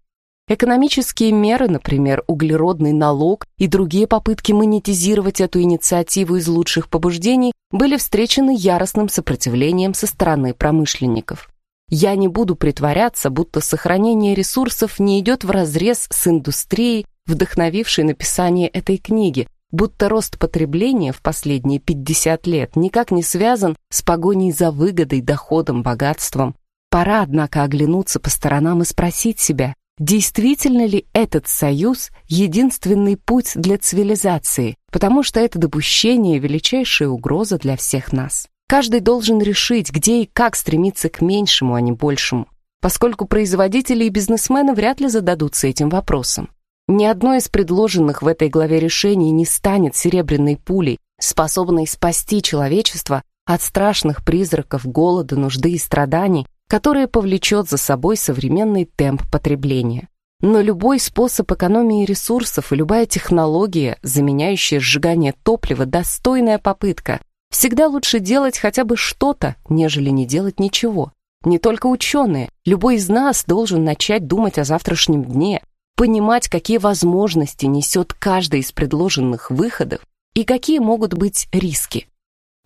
S1: Экономические меры, например, углеродный налог и другие попытки монетизировать эту инициативу из лучших побуждений были встречены яростным сопротивлением со стороны промышленников. Я не буду притворяться, будто сохранение ресурсов не идет вразрез с индустрией, вдохновившей написание этой книги, будто рост потребления в последние 50 лет никак не связан с погоней за выгодой, доходом, богатством. Пора, однако, оглянуться по сторонам и спросить себя, действительно ли этот союз единственный путь для цивилизации, потому что это допущение – величайшая угроза для всех нас. Каждый должен решить, где и как стремиться к меньшему, а не большему, поскольку производители и бизнесмены вряд ли зададутся этим вопросом. Ни одно из предложенных в этой главе решений не станет серебряной пулей, способной спасти человечество от страшных призраков голода, нужды и страданий, которые повлечет за собой современный темп потребления. Но любой способ экономии ресурсов и любая технология, заменяющая сжигание топлива, достойная попытка. Всегда лучше делать хотя бы что-то, нежели не делать ничего. Не только ученые, любой из нас должен начать думать о завтрашнем дне, понимать, какие возможности несет каждый из предложенных выходов и какие могут быть риски.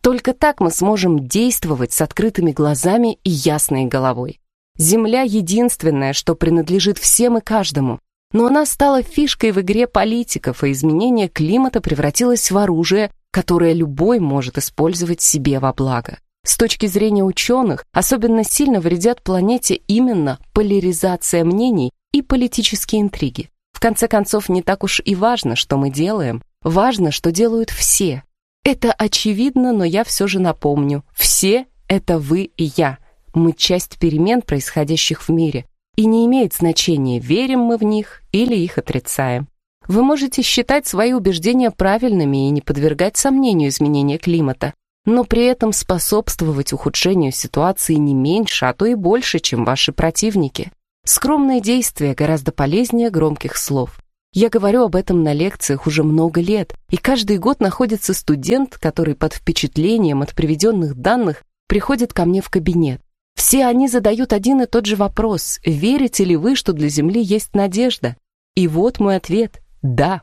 S1: Только так мы сможем действовать с открытыми глазами и ясной головой. Земля единственная, что принадлежит всем и каждому, но она стала фишкой в игре политиков, и изменение климата превратилось в оружие, которое любой может использовать себе во благо. С точки зрения ученых, особенно сильно вредят планете именно поляризация мнений и политические интриги. В конце концов, не так уж и важно, что мы делаем, важно, что делают все. Это очевидно, но я все же напомню. Все — это вы и я. Мы часть перемен, происходящих в мире, и не имеет значения, верим мы в них или их отрицаем. Вы можете считать свои убеждения правильными и не подвергать сомнению изменения климата. но при этом способствовать ухудшению ситуации не меньше, а то и больше, чем ваши противники. Скромные действия гораздо полезнее громких слов. Я говорю об этом на лекциях уже много лет, и каждый год находится студент, который под впечатлением от приведенных данных приходит ко мне в кабинет. Все они задают один и тот же вопрос. Верите ли вы, что для Земли есть надежда? И вот мой ответ – да.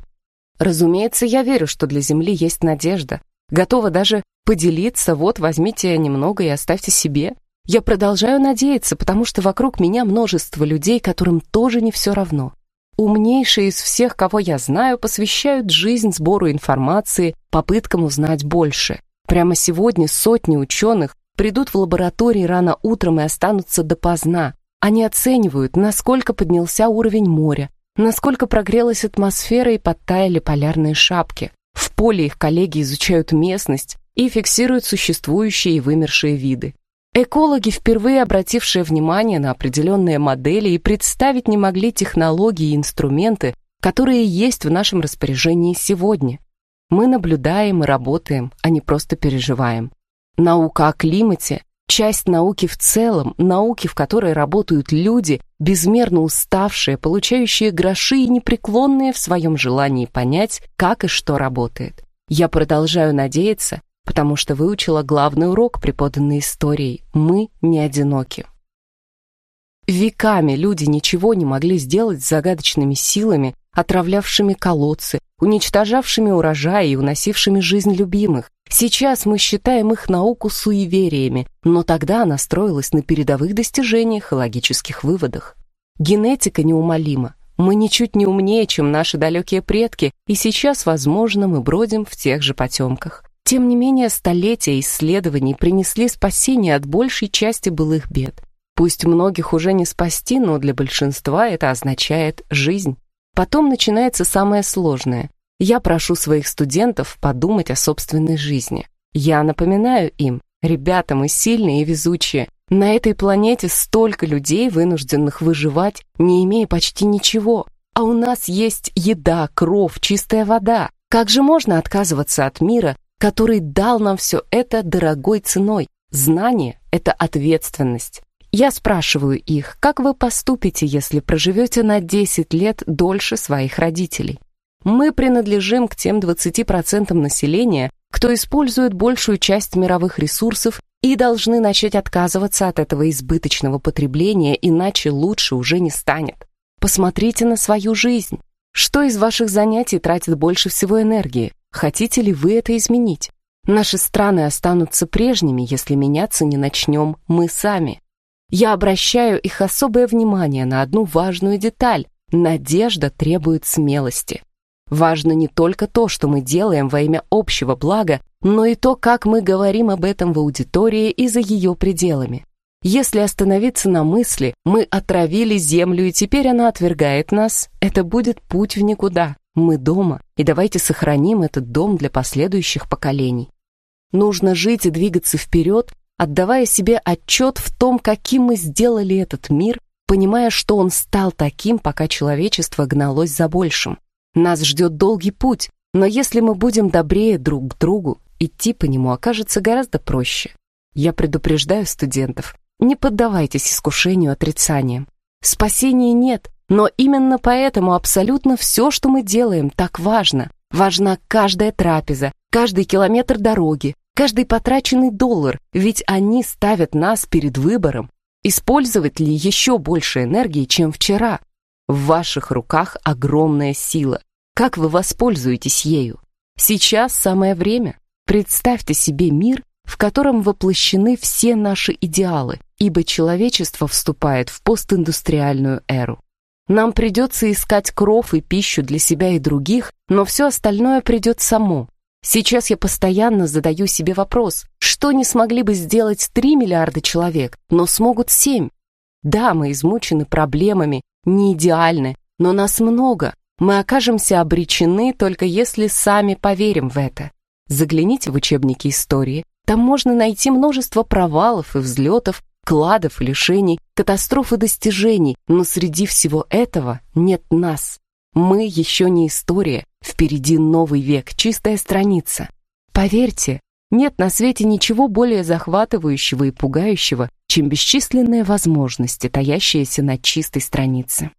S1: Разумеется, я верю, что для Земли есть надежда. Готова даже поделиться, вот, возьмите немного и оставьте себе. Я продолжаю надеяться, потому что вокруг меня множество людей, которым тоже не все равно. Умнейшие из всех, кого я знаю, посвящают жизнь сбору информации, попыткам узнать больше. Прямо сегодня сотни ученых придут в лаборатории рано утром и останутся допоздна. Они оценивают, насколько поднялся уровень моря, насколько прогрелась атмосфера и подтаяли полярные шапки. В поле их коллеги изучают местность и фиксируют существующие и вымершие виды. Экологи, впервые обратившие внимание на определенные модели и представить не могли технологии и инструменты, которые есть в нашем распоряжении сегодня. Мы наблюдаем и работаем, а не просто переживаем. Наука о климате – часть науки в целом, науки, в которой работают люди, безмерно уставшие, получающие гроши и непреклонные в своем желании понять, как и что работает. Я продолжаю надеяться, потому что выучила главный урок, преподанный историей. Мы не одиноки. Веками люди ничего не могли сделать с загадочными силами, отравлявшими колодцы, уничтожавшими урожаи и уносившими жизнь любимых. Сейчас мы считаем их науку суевериями, но тогда она строилась на передовых достижениях и логических выводах. Генетика неумолима. Мы ничуть не умнее, чем наши далекие предки, и сейчас, возможно, мы бродим в тех же потемках. Тем не менее, столетия исследований принесли спасение от большей части былых бед. Пусть многих уже не спасти, но для большинства это означает жизнь. Потом начинается самое сложное. Я прошу своих студентов подумать о собственной жизни. Я напоминаю им, ребята, мы сильные и везучие. На этой планете столько людей, вынужденных выживать, не имея почти ничего. А у нас есть еда, кров, чистая вода. Как же можно отказываться от мира, который дал нам все это дорогой ценой. Знание — это ответственность. Я спрашиваю их, как вы поступите, если проживете на 10 лет дольше своих родителей? Мы принадлежим к тем 20% населения, кто использует большую часть мировых ресурсов и должны начать отказываться от этого избыточного потребления, иначе лучше уже не станет. Посмотрите на свою жизнь. Что из ваших занятий тратит больше всего энергии? Хотите ли вы это изменить? Наши страны останутся прежними, если меняться не начнем мы сами. Я обращаю их особое внимание на одну важную деталь. Надежда требует смелости. Важно не только то, что мы делаем во имя общего блага, но и то, как мы говорим об этом в аудитории и за ее пределами. Если остановиться на мысли «мы отравили землю, и теперь она отвергает нас», это будет путь в никуда. Мы дома, и давайте сохраним этот дом для последующих поколений. Нужно жить и двигаться вперед, отдавая себе отчет в том, каким мы сделали этот мир, понимая, что он стал таким, пока человечество гналось за большим. Нас ждет долгий путь, но если мы будем добрее друг к другу, идти по нему окажется гораздо проще. Я предупреждаю студентов, не поддавайтесь искушению отрицанием. Спасения нет, но именно поэтому абсолютно все, что мы делаем, так важно. Важна каждая трапеза, каждый километр дороги, каждый потраченный доллар, ведь они ставят нас перед выбором, использовать ли еще больше энергии, чем вчера. В ваших руках огромная сила. Как вы воспользуетесь ею? Сейчас самое время. Представьте себе мир, в котором воплощены все наши идеалы, ибо человечество вступает в постиндустриальную эру. Нам придется искать кров и пищу для себя и других, но все остальное придет само. Сейчас я постоянно задаю себе вопрос, что не смогли бы сделать 3 миллиарда человек, но смогут 7? Да, мы измучены проблемами, не идеальны, но нас много. Мы окажемся обречены только если сами поверим в это. Загляните в учебники истории, там можно найти множество провалов и взлетов, кладов и лишений, катастроф и достижений, но среди всего этого нет нас. Мы еще не история, впереди новый век, чистая страница. Поверьте, Нет на свете ничего более захватывающего и пугающего, чем бесчисленные возможности, таящиеся на чистой странице.